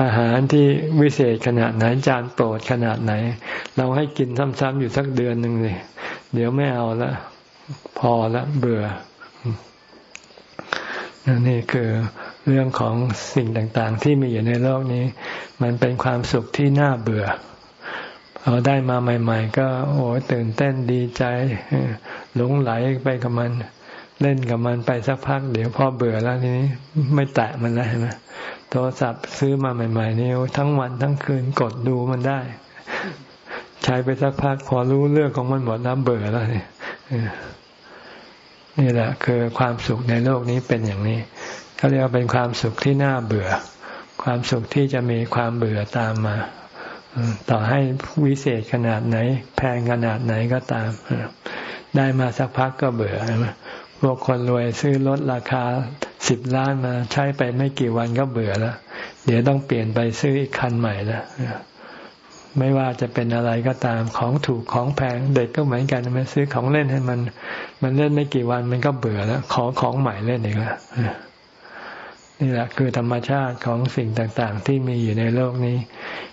อาหารที่วิเศษขนาดไหนจานโปรดขนาดไหน เราให้กินซ้ำๆอยู่สักเดือนหนึ่งเลยเดี๋ยวไม่เอาละพอละเบื่อนี่คือเรื่องของสิ่งต่างๆ ที่มีอยู่ในโลกนี้ มันเป็นความสุขที่น่าเบื่อเอาได้มาใหม่ ๆ ก็โอ้ตื่นเต้นดีใจหลงไหลไปกับมัน เล่นกับมันไปสักพัก เดี๋ยวพอเบื่อแล้วทีนี้ ไม่แตะมันแล้วเห็นไหม ทรศัพท์ซื้อมาใหม่ๆนี่ทั้งวันทั้งคืนกดดูมันได้ ใช้ไปสักพักพอรู้เรื่องของมันหมดแล้วเบื่อแล้วนี่นี่แหละคือความสุขในโลกนี้เป็นอย่างนี้เขาเรียกว่าเป็นความสุขที่น่าเบื่อ ความสุขที่จะมีความเบื่อตามมาต่อให้วิเศษขนาดไหน แพงขนาดไหนก็ตามได้มาสักพักก็เบื่อพวกคนรวยซื้อรถราคา สิบล้านมาใช้ไปไม่กี่วันก็เบื่อแล้ว เดี๋ยวต้องเปลี่ยนไปซื้ออีกคันใหม่แล้วไม่ว่าจะเป็นอะไรก็ตามของถูกของแพงเด็กก็เหมือนกันมาซื้อของเล่นให้มัน มันเล่นไม่กี่วันมันก็เบื่อแล้ว ขอของใหม่เล่นอีกแล้วนี่แหละคือธรรมชาติของสิ่งต่างๆ ที่มีอยู่ในโลกนี้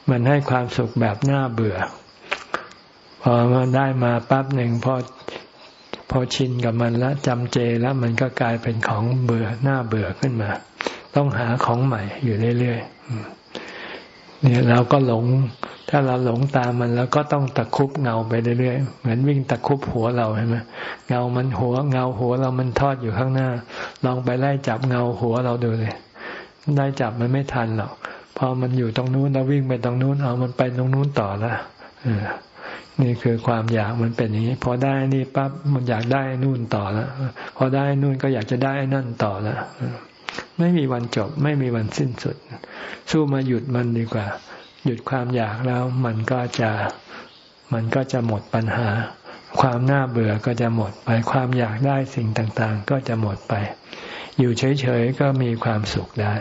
มันให้ความสุขแบบน่าเบื่อ พอมันได้มาปั๊บหนึ่งพอ พอชินกับมันแล้วจำเจแล้วมันก็กลายเป็นของเบื่อหน้าเบื่อขึ้นมา ต้องหาของใหม่อยู่เรื่อยๆเนี่ยเราก็หลง ถ้าเราหลงตามมันแล้วก็ต้องตะคุบเงาไปเรื่อยๆเหมือนวิ่งตะคุบหัวเราใช่ไหมเงามันหัว เงาหัวเรามันทอดอยู่ข้างหน้า ลองไปไล่จับเงาหัวเราดูเลยได้จับมันไม่ทันหรอกพอมันอยู่ตรงนู้นเราวิ่งไปตรงนู้นเอามันไปตรงนู้นต่อละ นี่คือความอยากมันเป็นอย่างนี้ พอได้นี่ปั๊บมันอยากได้นู่นต่อแล้วพอได้นู่นก็อยากจะได้นั่นต่อแล้วไม่มีวันจบ ไม่มีวันสิ้นสุด สู้มาหยุดมันดีกว่า หยุดความอยากแล้ว มันก็จะมันก็จะหมดปัญหา ความน่าเบื่อก็จะหมดไป ความอยากได้สิ่งต่าง ๆ ก็จะหมดไป อยู่เฉยๆก็มีความสุขได้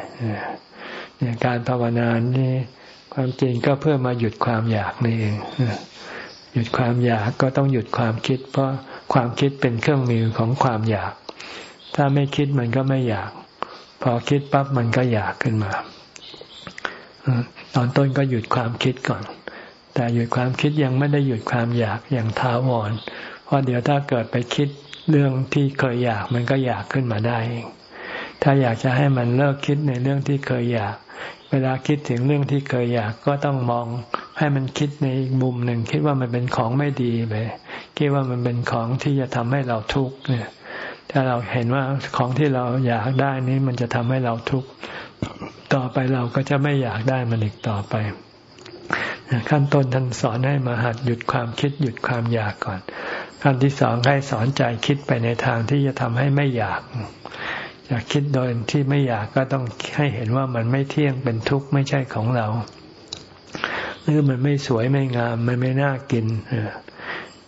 เนี่ยการภาวนานี่ความจริงก็เพื่อมาหยุดความอยากนี่เอง หยุดความอยากก็ต้องหยุดความคิด เพราะความคิดเป็นเครื่องมือของความอยาก ถ้าไม่คิดมันก็ไม่อยาก พอคิดปั๊บมันก็อยากขึ้นมาตอนต้นก็หยุดความคิดก่อน แต่หยุดความคิดยังไม่ได้หยุดความอยากอย่างท้าวรเพราะเดี๋ยวถ้าเกิดไปคิดเรื่องที่เคยอยากมันก็อยากขึ้นมาได้เองถ้าอยากจะให้มันเลิกคิดในเรื่องที่เคยอยาก เวลาคิดถึงเรื่องที่เคยอยากก็ต้องมอง ให้มันคิดในอีกมุมหนึ่งคิดว่ามันเป็นของไม่ดีไปคิดว่ามันเป็นของที่จะทำให้เราทุกข์เนี่ย ถ้าเราเห็นว่าของที่เราอยากได้นี้มันจะทำให้เราทุกข์ต่อไปเราก็จะไม่อยากได้มันอีกต่อไปขั้นต้นท่านสอนให้มาหัดหยุดความคิดหยุดความอยากก่อน ขั้นที่สองให้สอนใจคิดไปในทางที่จะทำให้ไม่อยากอยากคิดโดยที่ไม่อยากก็ต้องให้เห็นว่ามันไม่เที่ยงเป็นทุกข์ไม่ใช่ของเรา หรือมันไม่สวยไม่งาม มันไม่น่ากิน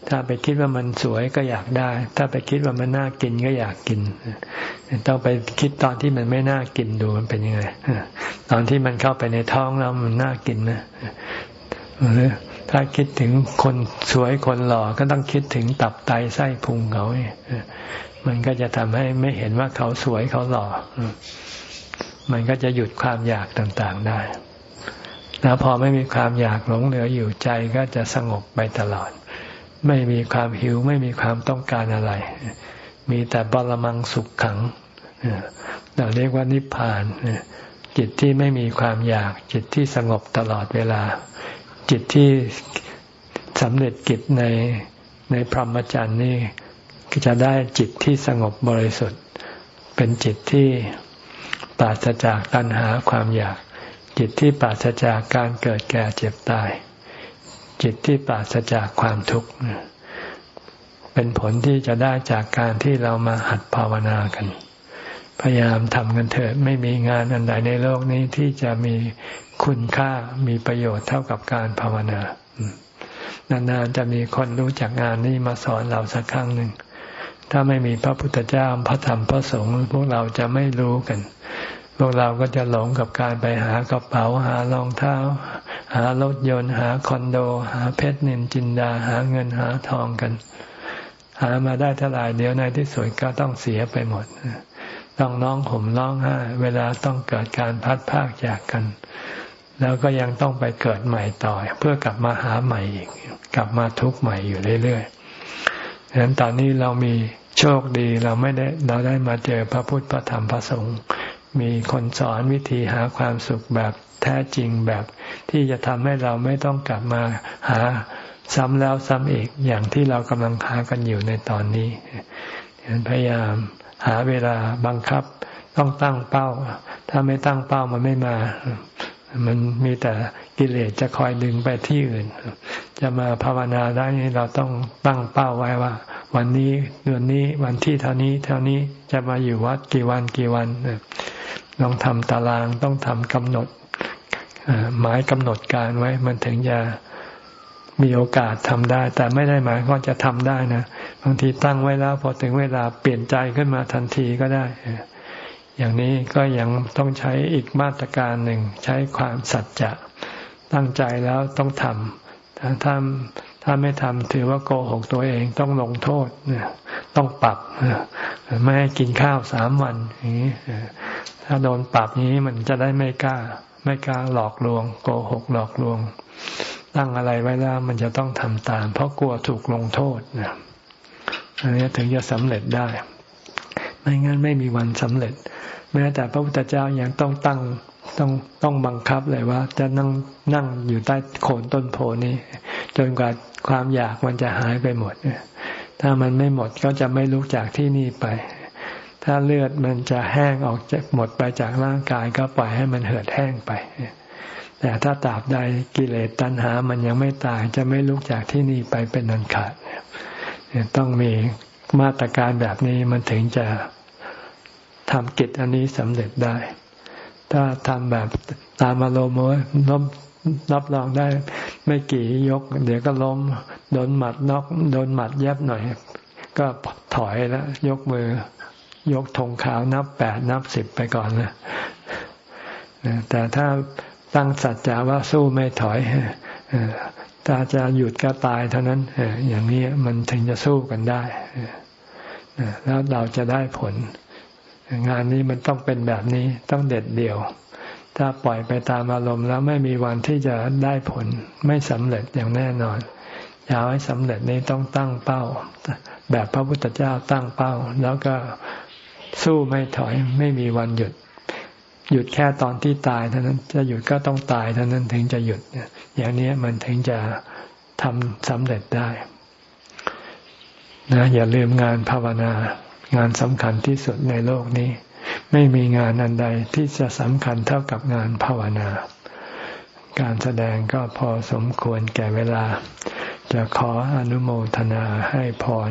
ถ้าไปคิดว่ามันสวยก็อยากได้ ถ้าไปคิดว่ามันน่ากินก็อยากกินต้องไปคิดตอนที่มันไม่น่ากินดูมันเป็นยังไงตอนที่มันเข้าไปในท้องแล้วมันน่ากินนะหรือถ้าคิดถึงคนสวยคนหล่อก็ต้องคิดถึงตับไตไส้พุงเขาเนี่ยมันก็จะทำให้ไม่เห็นว่าเขาสวยเขาหล่อ มันก็จะหยุดความอยากต่างๆได้ แล้วพอไม่มีความอยากหลงเหลืออยู่ใจก็จะสงบไปตลอด ไม่มีความหิวไม่มีความต้องการอะไร มีแต่บรมังสุขขังเราเรียกว่านิพพานจิตที่ไม่มีความอยาก จิตที่สงบตลอดเวลา จิตที่สำเร็จกิจในในพรหมจรรย์นี่จะได้จิตที่สงบบริสุทธิ์ เป็นจิตที่ปราศจากตัณหาความอยาก จิตที่ปราศจากการเกิดแก่เจ็บตาย จิตที่ปราศจากความทุกข์เป็นผลที่จะได้จากการที่เรามาหัดภาวนากัน พยายามทำกันเถิดไม่มีงานอันใดในโลกนี้ที่จะมีคุณค่ามีประโยชน์เท่ากับการภาวนานานๆจะมีคนรู้จักงานนี้มาสอนเราสักครั้งหนึ่งถ้าไม่มีพระพุทธเจ้าพระธรรมพระสงฆ์พวกเราจะไม่รู้กัน พวกเราก็จะหลงกับการไปหากระเป๋าหารองเท้า หารถยนต์หาคอนโด หาเพชรนินจินดาหาเงินหาทองกัน หามาได้เท่าไหร่เดี๋ยวในที่สุดก็ต้องเสียไปหมด ต้องน้องห่มร้องไห้เวลาต้องเกิดการพัดพากจากกัน แล้วก็ยังต้องไปเกิดใหม่ต่อเพื่อกลับมาหาใหม่อีก กลับมาทุกข์ใหม่อยู่เรื่อยๆดังนั้นตอนนี้เรามีโชคดีเราไม่ได้เราได้มาเจอพระพุทธพระธรรมพระสงฆ์ มีคนสอนวิธีหาความสุขแบบแท้จริงแบบที่จะทำให้เราไม่ต้องกลับมาหาซ้ำแล้วซ้ำอีกอย่างที่เรากำลังหากันอยู่ในตอนนี้พยายามหาเวลาบังคับต้องตั้งเป้า ถ้าไม่ตั้งเป้ามันไม่มา มันมีแต่กิเลสจะคอยดึงไปที่อื่น จะมาภาวนาได้เราต้องตั้งเป้าไว้ว่า วันนี้เดือนนี้วันที่เท่านี้เท่านี้จะมาอยู่วัดกี่วันกี่วัน ต้องทำตารางต้องทำกำหนดหมายกำหนดการไว้ มันถึงจะมีโอกาสทำได้ แต่ไม่ได้หมายก็จะทำได้นะบางทีตั้งไว้แล้ว พอถึงเวลาเปลี่ยนใจขึ้นมาทันทีก็ได้อย่างนี้ก็ยังต้องใช้อีกมาตรการหนึ่งใช้ความสัจจะตั้งใจแล้วต้องทำถ้าถ้าถ้าไม่ทำถือว่าโกหกตัวเองต้องลงโทษต้องปรับไม่ให้กินข้าวสามวันอย่างนี้ ถ้าโดนปรับนี้มันจะได้ไม่กล้า ไม่กล้าหลอกลวง โกหกหลอกลวง ตั้งอะไรไว้แล้วมันจะต้องทำตาม เพราะกลัวถูกลงโทษนะอันนี้ถึงจะสำเร็จได้ ไม่งั้นไม่มีวันสำเร็จ แม้แต่พระพุทธเจ้ายังต้องตั้งต้องต้องบังคับเลยว่า จะนั่งนั่งอยู่ใต้โคนต้นโพนี้ จนกว่าความอยากมันจะหายไปหมดถ้ามันไม่หมดก็จะไม่ลุกจากที่นี่ไป ถ้าเลือดมันจะแห้งออกจากหมดไปจากร่างกายก็ปล่อยให้มันเหือดแห้งไป แต่ถ้าตราบใดกิเลสตัณหามันยังไม่ตายจะไม่ลุกจากที่นี่ไปเป็นนันขาดต้องมีมาตรการแบบนี้มันถึงจะทำกิจอันนี้สำเร็จได้ ถ้าทำแบบตามอารมณ์รับรับรองได้ ไม่กี่ยก เดี๋ยวก็ล้มโดนหมัดนอกโดนหมัดแยบหน่อย ก็ถอยแล้วยกมือ ยกธงขาวนับแปดนับสิบไปก่อนนะแต่ถ้าตั้งสัจจะว่าสู้ไม่ถอยถ้าจะหยุดก็ตายเท่านั้นอย่างนี้มันถึงจะสู้กันได้แล้วเราจะได้ผล งานนี้มันต้องเป็นแบบนี้ต้องเด็ดเดี่ยว ถ้าปล่อยไปตามอารมณ์แล้วไม่มีวันที่จะได้ผล ไม่สำเร็จอย่างแน่นอนอยากให้สำเร็จนี้ต้องตั้งเป้า แบบพระพุทธเจ้าตั้งเป้า แล้วก็ สู้ไม่ถอยไม่มีวันหยุด หยุดแค่ตอนที่ตายเท่านั้น จะหยุดก็ต้องตายเท่านั้นถึงจะหยุดอย่างนี้มันถึงจะทำสำเร็จได้นะอย่าลืมงานภาวนางานสำคัญที่สุดในโลกนี้ ไม่มีงานอันใดที่จะสำคัญเท่ากับงานภาวนา การแสดงก็พอสมควรแก่เวลา จะขออนุโมทนาให้พร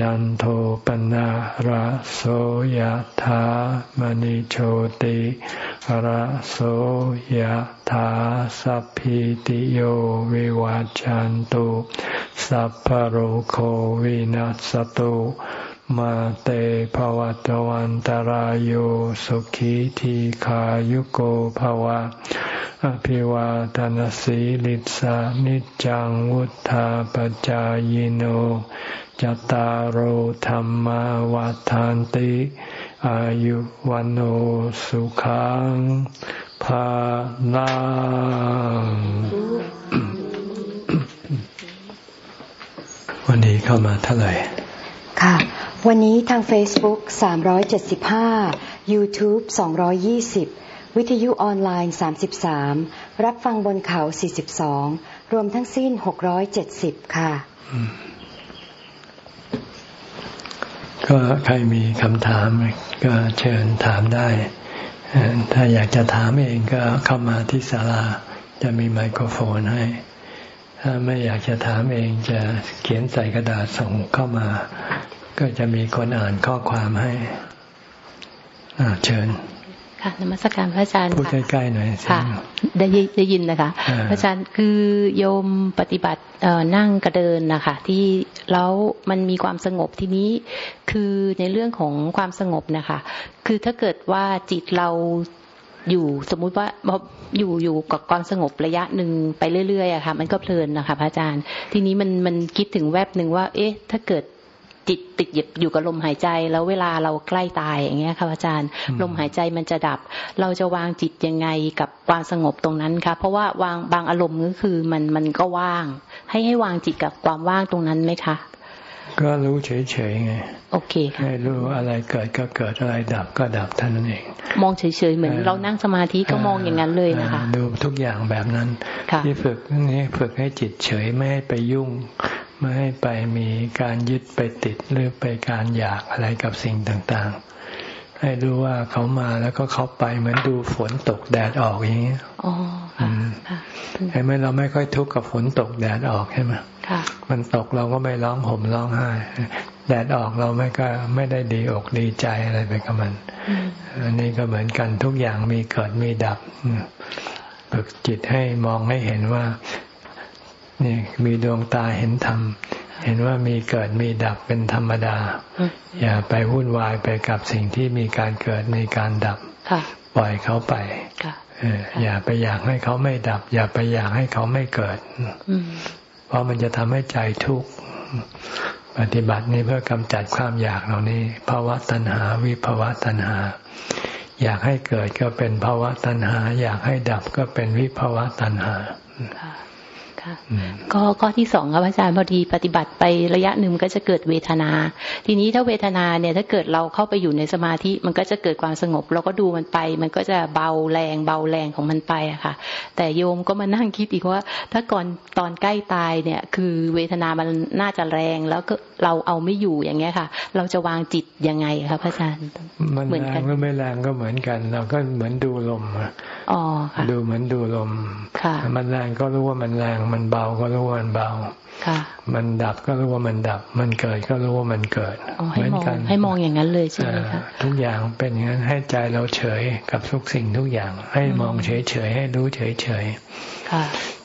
จันโทปนะระโสยธามณิโชติระโสยธาสัพพิติโยวิวัจจันตุสัพพโรโควินัสตุมาเตภวัตวันตารโยสุขีทีขายุโกภวะ อภิวาทานสีลิสานิจังวุธาปจายโน จตารโหธรรมวาทานติ อายุวันโอสุขังภาลังวันนี้เข้ามาเท่าไหร่ ค่ะ วันนี้ทาง Facebook 375 YouTube 220 วิทยุออนไลน์ 33 รับฟังบนเขา 42 รวมทั้งสิ้น 670 ค่ะ ก็ใครมีคำถามก็เชิญถามได้ ถ้าอยากจะถามเองก็เข้ามาที่ศาลาจะมีไมโครโฟนให้ ถ้าไม่อยากจะถามเองจะเขียนใส่กระดาษส่งเข้ามา ก็จะมีคนอ่านข้อความให้เชิญ ค่ะนมัสการพระอาจารย์พูดใกล้ๆหน่อยค่ะ ได้ได้ยินนะคะ พระอาจารย์คือโยมปฏิบัตินั่งกระเดินนะคะที่แล้วมันมีความสงบทีนี้คือในเรื่องของความสงบนะคะ คือถ้าเกิดว่าจิตเราอยู่สมมุติว่าอยู่อยู่กับความสงบระยะหนึ่งไปเรื่อยๆอะค่ะ มันก็เพลินนะคะ พระอาจารย์ ทีนี้มันมันคิดถึงแวบหนึ่งว่า เอ๊ะ ถ้าเกิด จิตติดอยู่กับลมหายใจ แล้วเวลาเราใกล้ตายอย่างเงี้ยค่ะอาจารย์ ลมหายใจมันจะดับ เราจะวางจิตยังไงกับความสงบตรงนั้นคะเพราะว่าวางบางอารมณ์ก็คือมันมันก็ว่าง ให้ให้วางจิตกับความว่างตรงนั้นไหมคะก็รู้เฉยๆไง โอเคค่ะให้รู้อะไรเกิดก็เกิดอะไรดับก็ดับเท่านั้นเอง มองเฉยๆเหมือนเรานั่งสมาธิก็มองอย่างนั้นเลยนะคะ ดูทุกอย่างแบบนั้น ที่ฝึกนี่ฝึกให้จิตเฉยไม่ให้ไปยุ่ง ไม่ให้ไปมีการยึดไปติดหรือไปการอยากอะไรกับสิ่งต่างๆ ให้รู้ว่าเขามาแล้วก็เขาไปเหมือนดูฝนตกแดดออกอย่างนี้อ๋อเห็นไหมเราไม่ค่อยทุกข์กับฝนตกแดดออกใช่ไหมมันตกเราก็ไม่ร้องห่มร้องไห้แดดออกเราไม่ก็ไม่ได้ดีอกดีใจอะไรไปกับมัน อันนี้ก็เหมือนกันทุกอย่างมีเกิดมีดับฝึกจิตให้มองให้เห็นว่า นี่มีดวงตาเห็นธรรม เห็นว่ามีเกิดมีดับเป็นธรรมดา อย่าไปวุ่นวายไปกับสิ่งที่มีการเกิดมีการดับปล่อยเขาไปอย่าไปอยากให้เขาไม่ดับ อย่าไปอยากให้เขาไม่เกิดเพราะมันจะทำให้ใจทุกข์ปฏิบัตินี้เพื่อกำจัดความอยากเหล่านี้ภาวะตัณหาวิภาวะตัณหา อยากให้เกิดก็เป็นภาวะตัณหา อยากให้ดับก็เป็นวิภาวะตัณหา ก็ข้อที่สองครับอาจารย์พอดีปฏิบัติไประยะหนึ่งก็จะเกิดเวทนา ทีนี้ถ้าเวทนาเนี่ยถ้าเกิดเราเข้าไปอยู่ในสมาธิมันก็จะเกิดความสงบ เราก็ดูมันไป มันก็จะเบาแรงเบาแรงของมันไปอะค่ะ แต่โยมก็มานั่งคิดอีกว่า ถ้าก่อนตอนใกล้ตายเนี่ย คือเวทนามันน่าจะแรงแล้วก็เราเอาไม่อยู่อย่างเงี้ยค่ะ เราจะวางจิตยังไงครับอาจารย์มันแรงก็ไม่แรงก็เหมือนกัน เราก็เหมือนดูลมอ๋อค่ะดูเหมือนดูลมค่ะมันแรงก็รู้ว่ามันแรงมันเบาก็รู้ว่ามันเบามันดับก็รู้ว่ามันดับ มันเกิดก็รู้ว่ามันเกิดเหมือนกันให้มองอย่างนั้นเลยใช่ไหมคะทุกอย่างเป็นอย่างนั้นให้ใจเราเฉยกับทุกสิ่งทุกอย่าง ให้มองเฉยเฉยให้รู้เฉยเฉย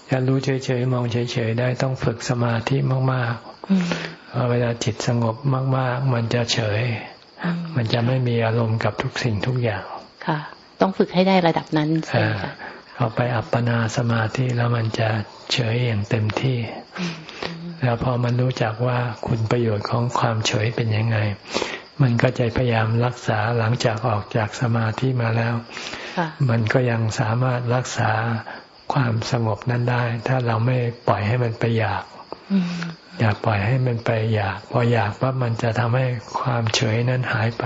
จะรู้เฉยเฉยมองเฉยเฉยได้ต้องฝึกสมาธิมากๆพอเวลาจิตสงบมาก ๆ มันจะเฉย มันจะไม่มีอารมณ์กับทุกสิ่งทุกอย่างค่ะ ต้องฝึกให้ได้ระดับนั้นใช่ค่ะ พอไปอัปปนาสมาธิแล้วมันจะเฉยอย่างเต็มที่ แล้วพอมันรู้จักว่าคุณประโยชน์ของความเฉยเป็นยังไง มันก็จะพยายามรักษาหลังจากออกจากสมาธิมาแล้ว มันก็ยังสามารถรักษาความสงบนั้นได้ ถ้าเราไม่ปล่อยให้มันไปอยากอยากปล่อยให้มันไปอยาก พออยากว่ามันจะทำให้ความเฉยนั้นหายไป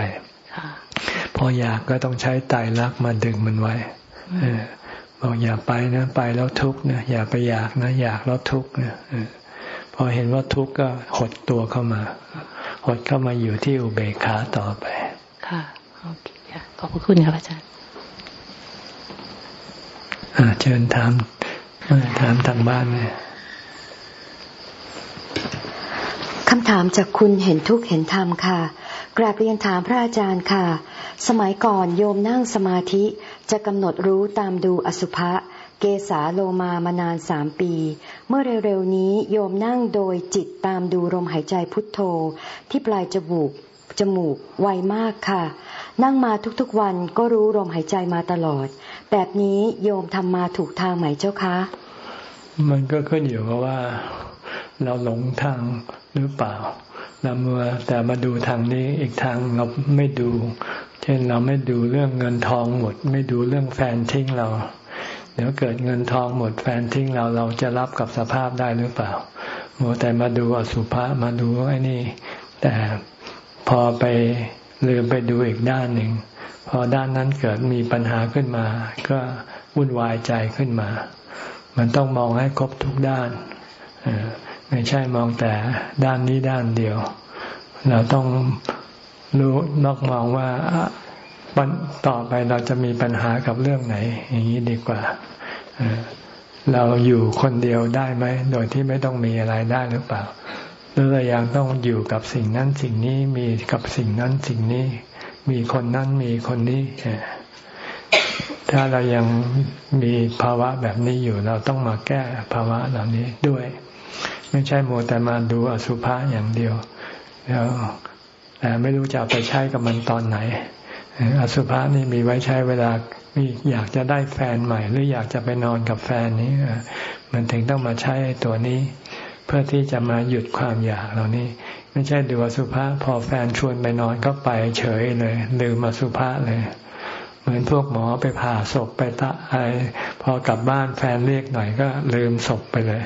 พออยากก็ต้องใช้ไตรลักมาดึงมันไว้ บอกอย่าไปนะ ไปแล้วทุกข์นะอย่าไปอยากนะ อยากแล้วทุกข์นะพอเห็นว่าทุกข์ก็หดตัวเข้ามา หดเข้ามาอยู่ที่อุเบกขาต่อไป ค่ะโอเคค่ะขอบคุณครับอาจารย์เชิญถามถามทางบ้านเลยคำถามจากคุณเห็นทุกข์เห็นธรรมค่ะ กราบเรียนถามพระอาจารย์ค่ะ สมัยก่อนโยมนั่งสมาธิจะกำหนดรู้ตามดูอสุภะเกสาโลมามานานสามปี เมื่อเร็วๆนี้โยมนั่งโดยจิตตามดูลมหายใจพุทโธ ที่ปลายจมูกจมูกไวมากค่ะ นั่งมาทุกๆวันก็รู้ลมหายใจมาตลอด แบบนี้โยมทำมาถูกทางไหมเจ้าคะ มันก็ขึ้นอยู่กับว่า เราหลงทางหรือเปล่า เราเมื่อแต่มาดูทางนี้อีกทางเราไม่ดู เช่นเราไม่ดูเรื่องเงินทองหมด ไม่ดูเรื่องแฟนทิ้งเรา เดี๋ยวเกิดเงินทองหมดแฟนทิ้งเราเราจะรับกับสภาพได้หรือเปล่าโมแต่มาดูอสุภะมาดูไอ้นี่ แต่พอไปลืมไปดูอีกด้านหนึ่งพอด้านนั้นเกิดมีปัญหาขึ้นมา ก็วุ่นวายใจขึ้นมา มันต้องมองให้ครบทุกด้าน ไม่ใช่มองแต่ด้านนี้ด้านเดียว เราต้องรู้นอกมองว่าต่อไปเราจะมีปัญหากับเรื่องไหน อย่างนี้ดีกว่าเราอยู่คนเดียวได้ไหม โดยที่ไม่ต้องมีอะไรได้หรือเปล่าหรือเรายังต้องอยู่กับสิ่งนั้นสิ่งนี้มีกับสิ่งนั้นสิ่งนี้ มีคนนั้นมีคนนี้ถ้าเรายังมีภาวะแบบนี้อยู่ เราต้องมาแก้ภาวะเหล่านี้ด้วย ไม่ใช่โมแต่มาดูอสุภะอย่างเดียวแล้วแต่ไม่รู้จะไปใช้กับมันตอนไหน อสุภะนี่มีไว้ใช้เวลามีอยากจะได้แฟนใหม่ หรืออยากจะไปนอนกับแฟนนี้มันถึงต้องมาใช้ตัวนี้ เพื่อที่จะมาหยุดความอยากเหล่านี้ ไม่ใช่ดูอสุภะพอแฟนชวนไปนอนก็ไปเฉยเลยลืมอสุภะเลย เหมือนพวกหมอไปผ่าศพไปตะอะไรพอกลับบ้านแฟนเรียกหน่อยก็ลืมศพไปเลย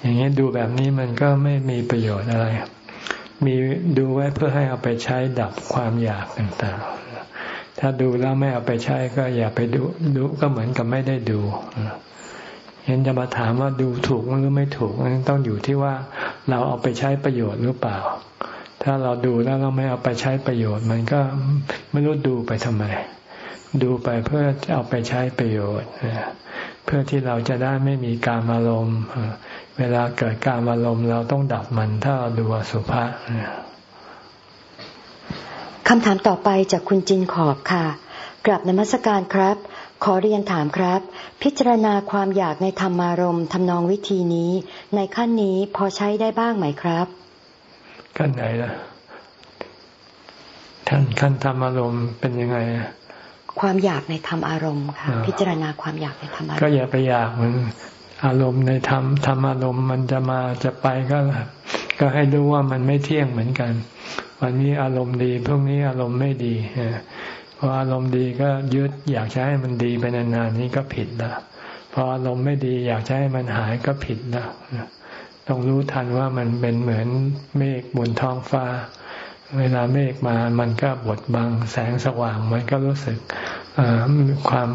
อย่างนี้ดูแบบนี้มันก็ไม่มีประโยชน์อะไร มีดูไว้เพื่อให้เอาไปใช้ดับความอยากต่างๆ ถ้าดูแล้วไม่เอาไปใช้ก็อย่าไปดูดูก็เหมือนกับไม่ได้ดูเห็นจะมาถามว่าดูถูกหรือไม่ถูกนั้นต้องอยู่ที่ว่าเราเอาไปใช้ประโยชน์หรือเปล่า ถ้าเราดูแล้วเราไม่เอาไปใช้ประโยชน์ มันก็ไม่รู้ดูไปทำไม ดูไปเพื่อเอาไปใช้ประโยชน์เพื่อที่เราจะได้ไม่มีการอารมณ์ เวลาเกิดการอารมณ์เราต้องดับมันถ้าเราดูอสุภะคำถามต่อไปจากคุณจินขอบค่ะกกราบนมัสการครับ ขอเรียนถามครับ พิจารณาความอยากในธรรมารมทำนองวิธีนี้ ในขั้นนี้พอใช้ได้บ้างไหมครับขั้นไหนล่ะท่านขั้นธรรมอารมณ์เป็นยังไงความอยากในธรรมอารมณ์ค่ะ พิจารณาความอยากในธรรมอารมณ์ก็อย่าไปอยากมัน อารมณ์ในธรรมธรรมอารมณ์มันจะมาจะไปก็ก็ให้รู้ว่ามันไม่เที่ยงเหมือนกัน วันนี้อารมณ์ดีพรุ่งนี้อารมณ์ไม่ดีพออารมณ์ดีก็ยึดอยากใช้ให้มันดีไปนานๆนี่ก็ผิดละพออารมณ์ไม่ดีอยากใช้ให้มันหายก็ผิดละต้องรู้ทันว่ามันเป็นเหมือนเมฆบนท้องฟ้า เวลาเมฆมามันก็บดบังแสงสว่าง มันก็รู้สึกความ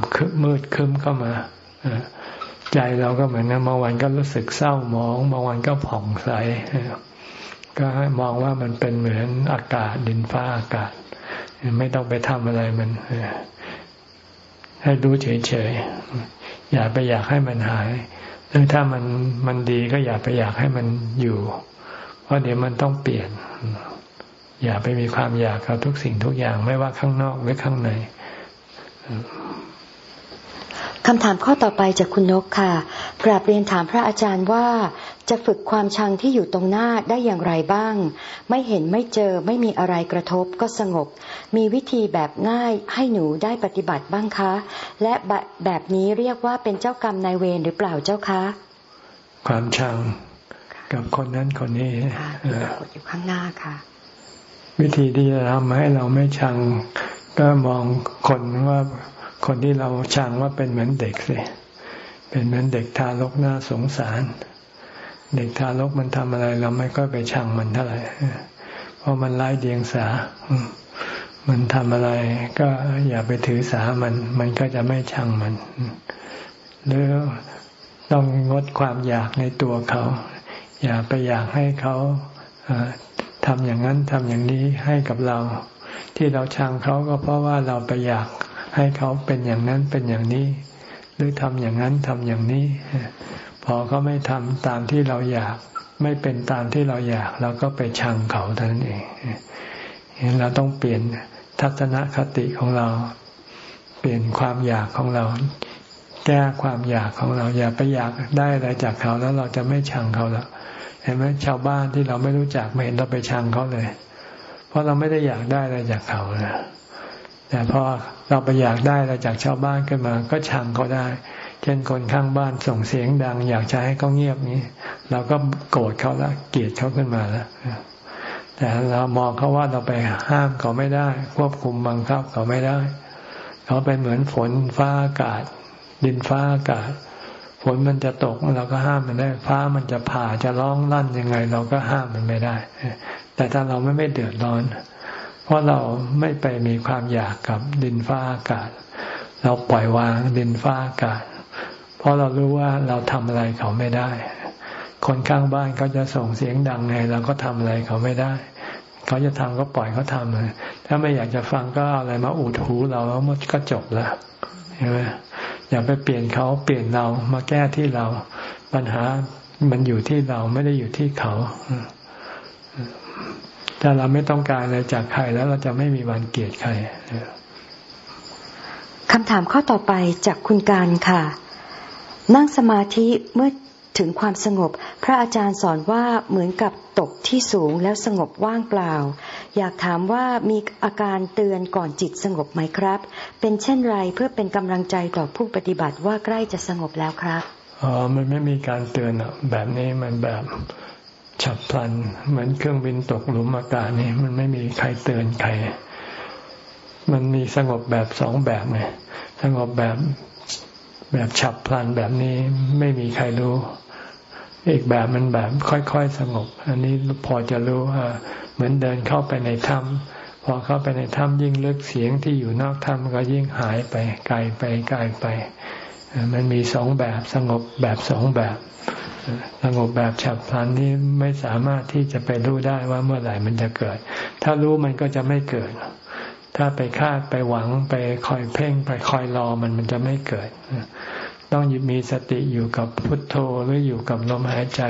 มืดคึ้มเข้ามา ใจเราก็เหมือนนะบางวันก็รู้สึกเศร้าหมองบางวันก็ผ่องใสก็ให้มองว่ามันเป็นเหมือนอากาศดินฟ้าอากาศ ไม่ต้องไปทำอะไรมันให้รู้เฉยๆอย่าไปอยากให้มันหายหรือถ้ามันมันดีก็อย่าไปอยากให้มันอยู่ เพราะเดี๋ยวมันต้องเปลี่ยน อย่าไปมีความอยากกับทุกสิ่งทุกอย่างไม่ว่าข้างนอกหรือข้างใน คำถามข้อต่อไปจากคุณนกค่ะกราบเรียนถามพระอาจารย์ว่า จะฝึกความชังที่อยู่ตรงหน้าได้อย่างไรบ้าง ไม่เห็นไม่เจอไม่มีอะไรกระทบก็สงบ มีวิธีแบบง่ายให้หนูได้ปฏิบัติบ้างคะ และแบบนี้เรียกว่าเป็นเจ้ากรรมนายเวรหรือเปล่าเจ้าคะ ความชังกับคนนั้นคนนี้อยู่ข้างหน้าค่ะ วิธีที่จะทำให้เราไม่ชังก็มองคนว่า คนที่เราชังว่าเป็นเหมือนเด็กสิเป็นเหมือนเด็กทารกน่าสงสาร เด็กทารกมันทำอะไร เราไม่ก็ไปชังมันเท่าไหร่เพราะมันไร้เดียงสา มันทำอะไร ก็อย่าไปถือสามัน มันก็จะไม่ชังมันหรือต้องงดความอยากในตัวเขา อย่าไปอยากให้เขาทำอย่างนั้นทำอย่างนี้ให้กับเรา ที่เราชังเขาก็เพราะว่าเราไปอยาก ให้เขาเป็นอย่างนั้นเป็นอย่างนี้ หรือทำอย่างนั้นทำอย่างนี้ พอเขาไม่ทำตามที่เราอยาก ไม่เป็นตามที่เราอยาก เราก็ไปชังเขาเท่านั้นเองเราต้องเปลี่ยนทัศนคติของเรา เปลี่ยนความอยากของเรา แก้ความอยากของเรา อย่าไปอยากได้อะไรจากเขาแล้วเราจะไม่ชังเขาแล้วเห็นไหมชาวบ้านที่เราไม่รู้จักไม่เห็นเราไปชังเขาเลย เพราะเราไม่ได้อยากได้อะไรจากเขานะ แต่พอเราไปอยากได้อะไรจากชาวบ้านขึ้นมา ก็ชังเขาได้ เช่นคนข้างบ้านส่งเสียงดัง อยากจะให้เขาเงียบนี้ เราก็โกรธเขาแล้วเกลียดเขาขึ้นมาแล้วแต่เรามองเขาว่าเราไปห้ามเขาไม่ได้ ควบคุมบังคับเขาไม่ได้ เขาเป็นเหมือนฝนฟ้าอากาศ ดินฟ้าอากาศฝนมันจะตกเราก็ห้ามมันได้ ฟ้ามันจะผ่าจะร้องลั่นยังไง เราก็ห้ามมันไม่ได้ แต่ถ้าเราไม่ไม่เดือดร้อน เพราะเราไม่ไปมีความอยากกับดินฟ้าอากาศ เราปล่อยวางดินฟ้าอากาศ เพราะเรารู้ว่าเราทำอะไรเขาไม่ได้ คนข้างบ้านเขาจะส่งเสียงดังไง เราก็ทำอะไรเขาไม่ได้ เขาจะทำก็ปล่อยเขาทำเลยถ้าไม่อยากจะฟังก็เอาอะไรมาอุดหูเราแล้วมันก็จบแล้วเห็นไหมอย่าไปเปลี่ยนเขาเปลี่ยนเรามาแก้ที่เราปัญหามันอยู่ที่เราไม่ได้อยู่ที่เขา ถ้าเราไม่ต้องการอะไรจากใครแล้วเราจะไม่มีวันเกลียดใครคำถามข้อต่อไปจากคุณการค่ะ นั่งสมาธิเมื่อถึงความสงบ พระอาจารย์สอนว่าเหมือนกับตกที่สูงแล้วสงบว่างเปล่า อยากถามว่ามีอาการเตือนก่อนจิตสงบไหมครับ เป็นเช่นไรเพื่อเป็นกำลังใจต่อผู้ปฏิบัติว่าใกล้จะสงบแล้วครับอ๋อมันไม่มีการเตือนแบบนี้มันแบบ ฉับพลัน เหมือนเครื่องบินตกหลุมอากาศนี่มันไม่มีใครเตือนใคร มันมีสงบแบบสองแบบไงสงบแบบแบบฉับพลันแบบนี้ไม่มีใครรู้ อีกแบบมันแบบค่อยๆสงบ อันนี้พอจะรู้ว่าเหมือนเดินเข้าไปในถ้ำพอเข้าไปในถ้ำยิ่งลึกเสียงที่อยู่นอกถ้ำก็ยิ่งหายไปไกลไปไกลไป มันมีสองแบบสงบแบบสองแบบ สงบแบบฉับพลันนี้ไม่สามารถที่จะไปรู้ได้ว่าเมื่อไหร่มันจะเกิด ถ้ารู้มันก็จะไม่เกิด ถ้าไปคาดไปหวังไปคอยเพ่งไปคอยรอมันมันจะไม่เกิด ต้องมีสติอยู่กับพุทโธหรืออยู่กับลมหายใจ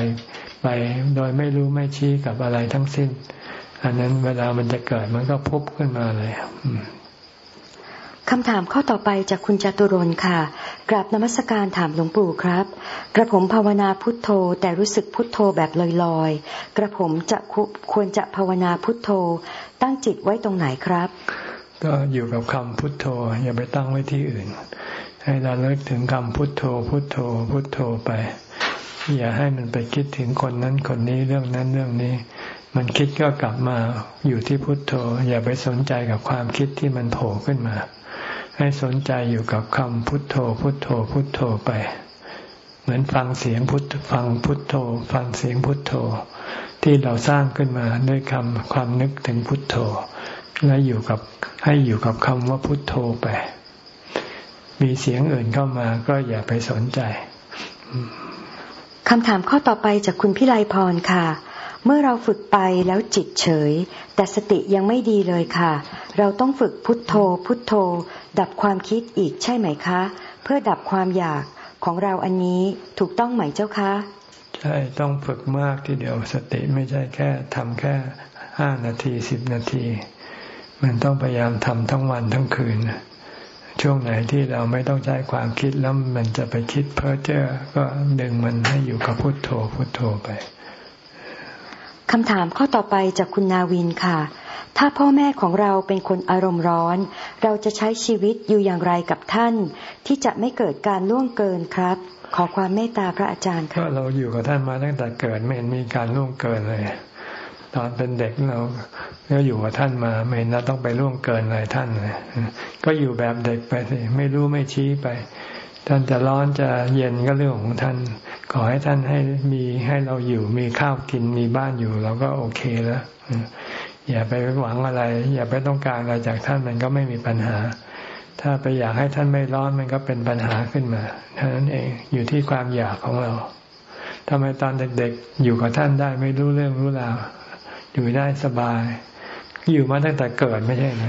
ไป โดยไม่รู้ไม่ชี้กับอะไรทั้งสิ้น อันนั้นเวลามันจะเกิดมันก็พุบขึ้นมาเลย คำถามข้อต่อไปจากคุณจตุรนค่ะ กราบนมัสการถามหลวงปู่ครับ กระผมภาวนาพุทโธ แต่รู้สึกพุทโธแบบลอยๆ กระผมจะควรจะภาวนาพุทโธ ตั้งจิตไว้ตรงไหนครับ ก็อยู่กับคำพุทโธ อย่าไปตั้งไว้ที่อื่น ให้เราเลิกถึงคำพุทโธ พุทโธ พุทโธไป อย่าให้มันไปคิดถึงคนนั้นคนนี้เรื่องนั้นเรื่องนี้มันคิดก็กลับมาอยู่ที่พุทโธ อย่าไปสนใจกับความคิดที่มันโผล่ขึ้นมา ให้สนใจอยู่กับคำพุทโธ พุทโธ พุทโธไป เหมือนฟังเสียงพุทฟังพุทโธ ฟังเสียงพุทโธ ที่เราสร้างขึ้นมาด้วยคำความนึกถึงพุทโธ และอยู่กับให้อยู่กับคำว่าพุทโธไป มีเสียงอื่นเข้ามาก็อย่าไปสนใจคำถามข้อต่อไปจากคุณพิไลพรค่ะ เมื่อเราฝึกไปแล้วจิตเฉย แต่สติยังไม่ดีเลยค่ะ เราต้องฝึกพุทโธ พุทโธ ดับความคิดอีกใช่ไหมคะ เพื่อดับความอยากของเราอันนี้ถูกต้องไหมเจ้าคะ ใช่ต้องฝึกมากทีเดียวสติไม่ใช่แค่ทำแค่ห้านาทีสิบนาที มันต้องพยายามทำทั้งวันทั้งคืน ช่วงไหนที่เราไม่ต้องใช้ความคิดแล้วมันจะไปคิดเพ้อเจ้อก็ดึงมันให้อยู่กับพุทโธพุทโธไปคำถามข้อต่อไปจากคุณนาวินค่ะ ถ้าพ่อแม่ของเราเป็นคนอารมณ์ร้อน เราจะใช้ชีวิตอยู่อย่างไรกับท่าน ที่จะไม่เกิดการล่วงเกินครับ ขอความเมตตาพระอาจารย์ค่ะก็เราอยู่กับท่านมาตั้งแต่เกิดไม่เห็นมีการล่วงเกินเลย ตอนเป็นเด็กเราก็อยู่กับท่านมาไม่น่าต้องไปล่วงเกินอะไรท่านเลยก็อยู่แบบเด็กไปสิไม่รู้ไม่ชี้ไป ท่านจะร้อนจะเย็นก็เรื่องของท่าน ขอให้ท่านให้มีให้เราอยู่มีข้าวกินมีบ้านอยู่เราก็โอเคแล้ว อย่าไปหวังอะไร อย่าไปต้องการอะไรจากท่านมันก็ไม่มีปัญหา ถ้าไปอยากให้ท่านไม่ร้อนมันก็เป็นปัญหาขึ้นมาเท่านั้นเองอยู่ที่ความอยากของเราทำไมตอนเด็กๆ อยู่กับท่านได้ไม่รู้เรื่องรู้ราวอยู่ได้สบาย อยู่มาตั้งแต่เกิดไม่ใช่ไหม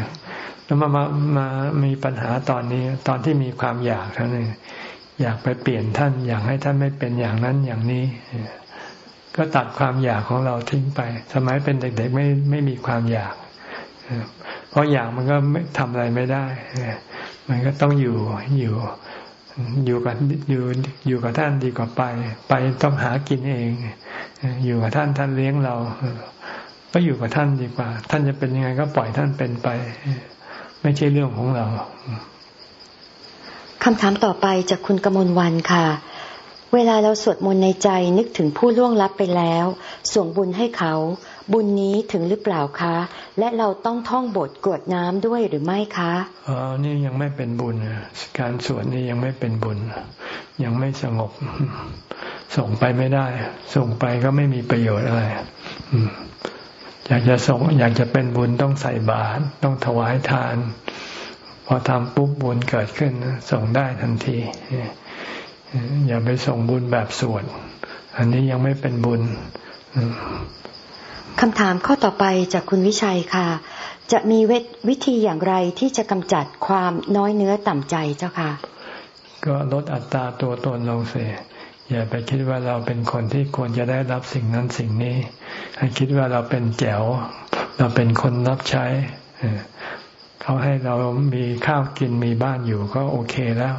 แล้วมามามามีปัญหาตอนนี้ ตอนที่มีความอยากเท่านนี้อยากไปเปลี่ยนท่าน อยากให้ท่านไม่เป็นอย่างนั้นอย่างนี้ ก็ตัดความอยากของเราทิ้งไป สมัยเป็นเด็กๆไม่ไม่มีความอยาก เพราะอยากมันก็ทำอะไรไม่ได้ มันก็ต้องอยู่อยู่อยู่กับอยู่อยู่กับท่านดีกว่าไป ไปต้องหากินเอง อยู่กับท่านท่านเลี้ยงเรา ก็อยู่กับท่านดีกว่า ท่านจะเป็นยังไงก็ปล่อยท่านเป็นไป ไม่ใช่เรื่องของเราคำถามต่อไปจากคุณกมลวันค่ะ เวลาเราสวดมนต์ในใจนึกถึงผู้ล่วงลับไปแล้ว ส่งบุญให้เขา บุญนี้ถึงหรือเปล่าคะ และเราต้องท่องบทกรวดน้ำด้วยหรือไม่คะอ๋อนี่ยังไม่เป็นบุญการสวดนี่ยังไม่เป็นบุญ ยังไม่สงบ ส่งไปไม่ได้ ส่งไปก็ไม่มีประโยชน์อะไรอยากจะส่ง อยากจะเป็นบุญต้องใส่บาตรต้องถวายทาน พอทำปุ๊บบุญเกิดขึ้น ส่งได้ทันที อย่าไปส่งบุญแบบสวด อันนี้ยังไม่เป็นบุญคำถามข้อต่อไปจากคุณวิชัยค่ะ จะมีวิธีอย่างไรที่จะกำจัดความน้อยเนื้อต่ำใจเจ้าค่ะ ก็ลดอัตราตัวตนลงเสียอย่าไปคิดว่าเราเป็นคนที่ควรจะได้รับสิ่งนั้นสิ่งนี้ให้คิดว่าเราเป็นแจ๋ว เราเป็นคนรับใช้เขาให้เรามีข้าวกินมีบ้านอยู่ก็โอเคแล้ว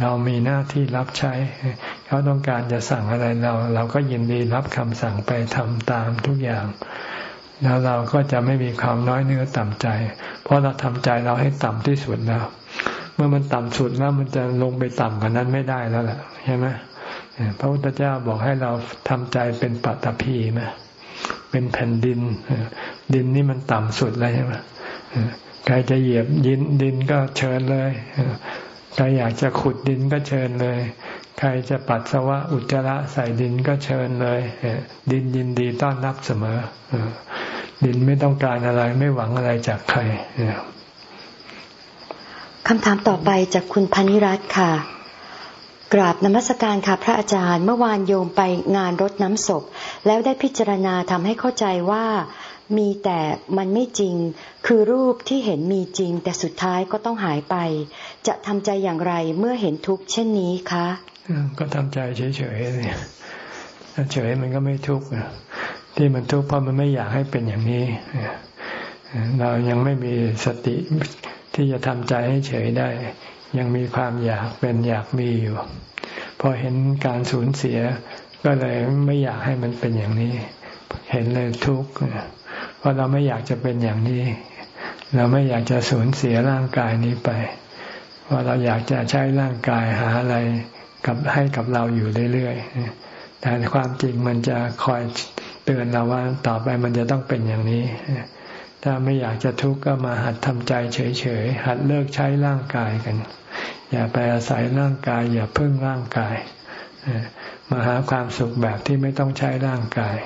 เรามีหน้าที่รับใช้ เขาต้องการจะสั่งอะไรเรา เราก็ยินดีรับคำสั่งไปทำตามทุกอย่าง แล้วเราก็จะไม่มีความน้อยเนื้อต่ำใจ เพราะเราทำใจเราให้ต่ำที่สุดแล้ว เมื่อมันต่ำสุดแล้วมันจะลงไปต่ำกว่านั้นไม่ได้แล้วแหละใช่ไหมพระพุทธเจ้าบอกให้เราทำใจเป็นปัตตภีไหมเป็นแผ่นดิน ดินนี่มันต่ำสุดแล้วใช่ไหมใครจะเหยียบยินดินก็เชิญเลย ใครอยากจะขุดดินก็เชิญเลย ใครจะปัสสาวะอุจจาระใส่ดินก็เชิญเลย ดินยินดีต้อนรับเสมอ ดินไม่ต้องการอะไรไม่หวังอะไรจากใครคำถามต่อไปจากคุณพนิรัตค่ะ กราบนมัสการค่ะพระอาจารย์ เมื่อวานโยมไปงานรดน้ำศพ แล้วได้พิจารณาทำให้เข้าใจว่า มีแต่มันไม่จริง คือรูปที่เห็นมีจริง แต่สุดท้ายก็ต้องหายไป จะทำใจอย่างไรเมื่อเห็นทุกข์เช่นนี้คะก็ทำใจเฉยๆเนี่ยเฉยมันก็ไม่ทุกข์ที่มันทุกข์เพราะมันไม่อยากให้เป็นอย่างนี้เรายังไม่มีสติที่จะทำใจให้เฉยได้ ยังมีความอยากเป็นอยากมีอยู่ พอเห็นการสูญเสียก็เลยไม่อยากให้มันเป็นอย่างนี้ เห็นเลยทุกข์ ราะเราไม่อยากจะเป็นอย่างนี้ เราไม่อยากจะสูญเสียร่างกายนี้ไป เพราะเราอยากจะใช้ร่างกายหาอะไรกับให้กับเราอยู่เรื่อยๆ แต่ความจริงมันจะคอยเตือนเราว่าต่อไปมันจะต้องเป็นอย่างนี้ ถ้าไม่อยากจะทุกข์ก็มาหัดทำใจเฉยๆ หัดเลิกใช้ร่างกายกัน อย่าไปอาศัยร่างกาย อย่าพึ่งร่างกาย มาหาความสุขแบบที่ไม่ต้องใช้ร่างกาย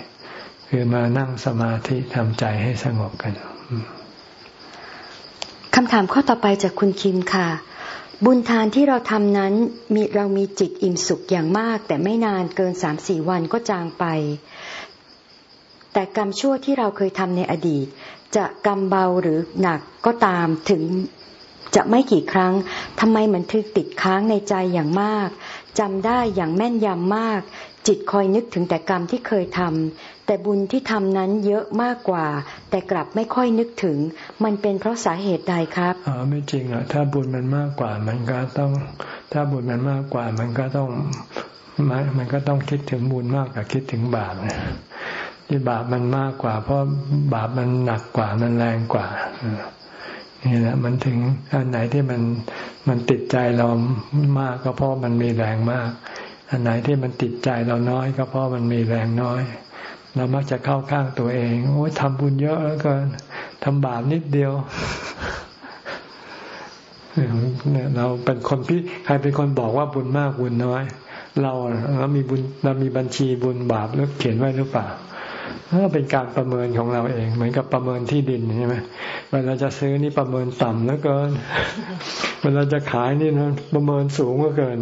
คือมานั่งสมาธิทำใจให้สงบกันคำถามข้อต่อไปจากคุณคิมค่ะ บุญทานที่เราทำนั้นมีเรามีจิตอิ่มสุขอย่างมาก แต่ไม่นานเกินสามสี่วันก็จางไป แต่กรรมชั่วที่เราเคยทำในอดีต จะกรรมเบาหรือหนักก็ตามถึงจะไม่กี่ครั้งทำไมมันถึงติดค้างในใจอย่างมากจำได้อย่างแม่นยำมาก จิตคอยนึกถึงแต่กรรมที่เคยทำ แต่บุญที่ทำนั้นเยอะมากกว่า แต่กลับไม่ค่อยนึกถึง มันเป็นเพราะสาเหตุใดครับอ๋อไม่จริงอะ ถ้าบุญมันมากกว่า มันก็ต้อง ถ้าบุญมันมากกว่า มันก็ต้องมันก็ต้องคิดถึงบุญมากกว่าคิดถึงบาปที่บาปมันมากกว่า เพราะบาปมันหนักกว่ามันแรงกว่านี่แหละมันถึงอันไหนที่มันมันติดใจเรามากก็เพราะมันมีแรงมาก อันไหนที่มันติดใจเราน้อยก็เพราะมันมีแรงน้อย เรามักจะเข้าข้างตัวเองโอ้ยทำบุญเยอะแล้วก็ทำบาปนิดเดียวเราเป็นคนพี่ใครเป็นคนบอกว่าบุญมากบุญน้อย เราเรามีบุญเรามีบัญชีบุญบาปแล้วเขียนไว้หรือเปล่าก็เป็นการประเมินของเราเอง เหมือนกับประเมินที่ดินใช่ไหมเวลาจะซื้อนี่ประเมินต่ำแล้วเกินเวลาจะขายนี่นะประเมินสูงก็เกิน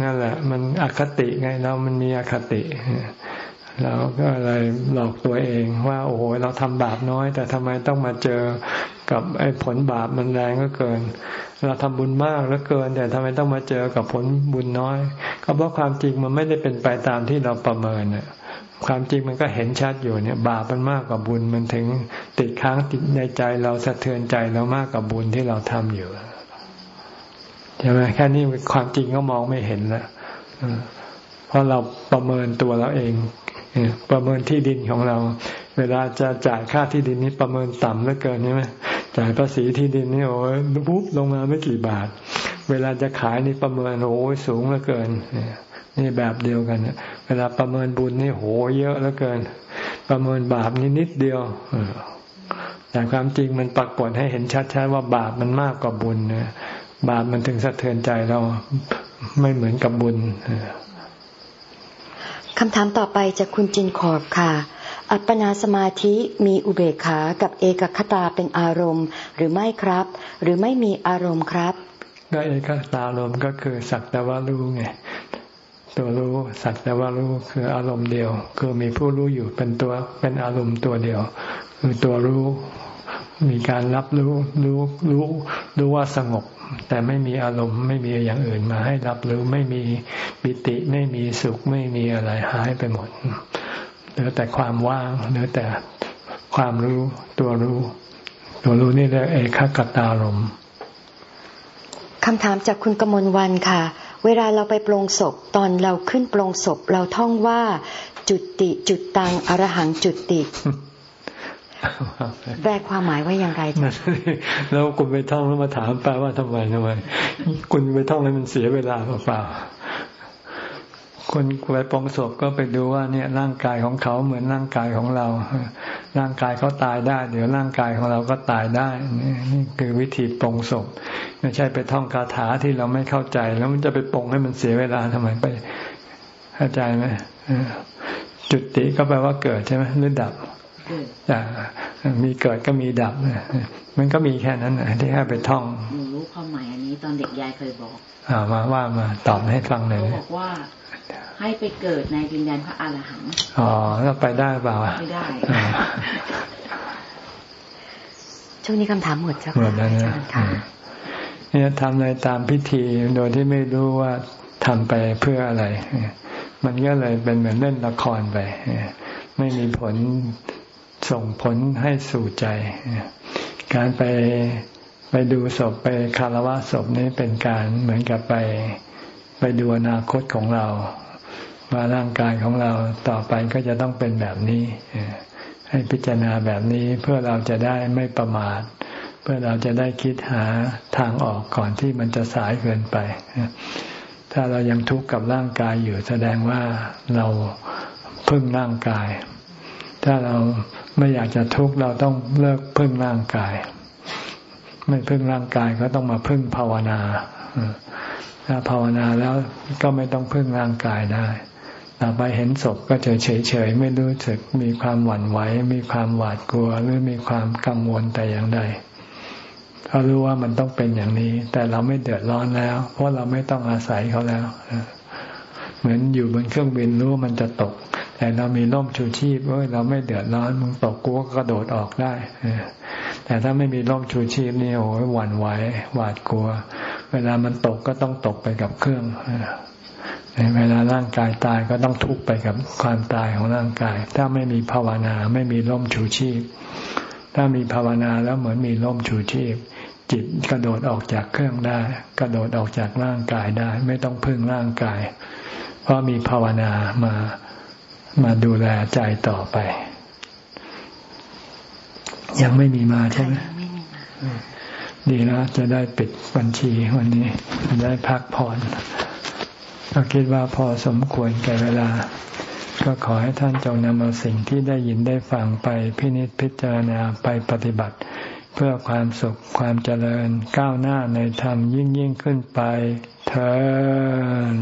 นั่นแหละ มันอคติไงเรามันมีอคติ เราก็เลยหลอกตัวเองว่าโอ้โหเราทำบาปน้อย แต่ทำไมต้องมาเจอกับไอ้ผลบาปมันแรงก็เกิน เราทำบุญมากแล้วเกิน แต่ทำไมต้องมาเจอกับผลบุญน้อย ก็เพราะความจริงมันไม่ได้เป็นไปตามที่เราประเมินเนี่ยความจริงมันก็เห็นชัดอยู่เนี่ย บาปมันมากกว่าบุญมันถึงติดค้างติดในใจเราสะเทือนใจเรามากกว่าบุญที่เราทำอยู่ใช่ไหมแค่นี้ความจริงก็มองไม่เห็นแล้วเพราะเราประเมินตัวเราเอง ประเมินที่ดินของเรา เวลาจะจ่ายค่าที่ดินนี้ประเมินต่ำเหลือเกินใช่ไหมจ่ายภาษีที่ดินนี่โอ้ยปุ๊บลงมาไม่กี่บาท เวลาจะขายนี่ประเมินโอ้ยสูงเหลือเกินนี่แบบเดียวกันเวลาประเมินบุญนี่โหเยอะเหลือเกิน ประเมินบาปนี่นิดเดียวแต่ความจริงมันปรากฏให้เห็นชัดๆว่าบาปมันมากกว่าบุญนะบาปมันถึงสะเทือนใจเราไม่เหมือนกับบุญ คำถามต่อไปจากคุณจินขอบค่ะ อัปปนาสมาธิมีอุเบกขากับเอกคตาเป็นอารมณ์ หรือไม่ครับ หรือไม่มีอารมณ์ครับ ก็เอกตาอารมณ์ก็คือสักแต่ว่ารู้ไงตัวรู้สักแต่ว่ารู้คืออารมณ์เดียว คือมีผู้รู้อยู่เป็นตัวเป็นอารมณ์ตัวเดียว คือตัวรู้ มีการรับรู้รู้รู้รู้ว่าสงบ แต่ไม่มีอารมณ์ไม่มีอย่างอื่นมาให้รับรู้ไม่มีปิติไม่มีสุขไม่มีอะไรหายไปหมดเหลือแต่ความว่างเหลือแต่ความรู้ตัวรู้ ตัวรู้นี่เรียกเอกขตารมคำถามจากคุณกมลวันค่ะ เวลาเราไปปรงศพตอนเราขึ้นปรงศพเราท่องว่าจุดติจุดตังอรหังจุดติ แปลความหมายว่าอย่างไรจ๊ะแล้วคุณไปท่องแล้วมาถามแปลว่าทำไมทำไม คุณไปท่องให้มันเสียเวลาเปล่าคนไปปองศพก็ไปดูว่าเนี่ยร่างกายของเขาเหมือนร่างกายของเรา ร่างกายเขาตายได้ เดี๋ยวร่างกายของเราก็ตายได้นี่คือวิธีปองศพไม่ใช่ไปท่องคาถาที่เราไม่เข้าใจ แล้วมันจะไปปองให้มันเสียเวลาทำไมไปเข้าใจไหมจุดติก็แปลว่าเกิดใช่ไหมหรือดับ มีเกิดก็มีดับ มันก็มีแค่นั้นที่ให้ไปท่องหนูรู้ความหมายอันนี้ตอนเด็กยายเคยบอกอ่ามาว่ามาตอบให้ฟังหน่อยบอกว่าให้ไปเกิดในดินแดนพระอรหันต์อ๋อแล้วไปได้เปล่าไม่ได้ช่วงนี้คำถามหมดจ้ะหมดแล้วนะเนี่ยทำอะไรตามพิธีโดยที่ไม่รู้ว่าทำไปเพื่ออะไร มันก็เลยเป็นเหมือนเล่นละครไป ไม่มีผล ส่งผลให้สู่ใจ การไปไปดูศพไปคารวะศพนี้เป็นการเหมือนกับไปไปดูอนาคตของเรา ว่าร่างกายของเราต่อไปก็จะต้องเป็นแบบนี้ ให้พิจารณาแบบนี้เพื่อเราจะได้ไม่ประมาท เพื่อเราจะได้คิดหาทางออกก่อนที่มันจะสายเกินไป ถ้าเรายังทุกข์กับร่างกายอยู่แสดงว่าเราพึ่งร่างกาย ถ้าเราไม่อยากจะทุกข์เราต้องเลิกพึ่งร่างกาย ไม่พึ่งร่างกายก็ต้องมาพึ่งภาวนาถ้าภาวนาแล้วก็ไม่ต้องพึ่งร่างกายได้ต่อไปเห็นศพก็เฉยเฉยไม่รู้สึกมีความหวั่นไหวมีความหวาดกลัวหรือมีความกังวลแต่อย่างใดเพรารู้ว่ามันต้องเป็นอย่างนี้ แต่เราไม่เดือดร้อนแล้ว เพราะเราไม่ต้องอาศัยเขาแล้ว เหมือนอยู่บนเครื่องบินรู้มันจะตก แต่เรามีร่มชูชีพเอ้ยเราไม่เดือดร้อนมึงตกกูก็กระโดดออกได้แต่ถ้าไม่มีร่มชูชีพนี่โอ้ยหวั่นไหวหวาดกลัว เวลามันตกก็ต้องตกไปกับเครื่องเวลาร่างกายตายก็ต้องทุกข์ไปกับความตายของร่างกาย ถ้าไม่มีภาวนาไม่มีร่มชูชีพ ถ้ามีภาวนาแล้วเหมือนมีร่มชูชีพ จิตกระโดดออกจากเครื่องได้ กระโดดออกจากร่างกายได้ ไม่ต้องพึ่งร่างกาย เพราะมีภาวนามามาดูแลใจต่อไป ยังไม่มีมาใช่ไหมดีแล้วจะได้ปิดบัญชีวันนี้ได้พักผ่อนก็คิดว่าพอสมควรแก่เวลา ก็ขอให้ท่านจงนำเอาสิ่งที่ได้ยินได้ฟังไปพินิจพิจารณาไปปฏิบัติ เพื่อความสุขความเจริญก้าวหน้าในธรรมยิ่งยิ่งขึ้นไปเถิด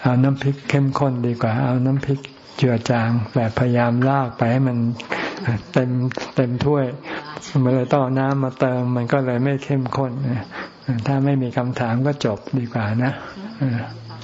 เอาน้ำพริกเข้มข้นดีกว่า เอาน้ำพริกเจือจางแบบพยายามลากไปให้มันเต็มเต็มถ้วยมันเลยต้องน้ำมาเติม มันก็เลยไม่เข้มข้นถ้าไม่มีคำถามก็จบดีกว่านะ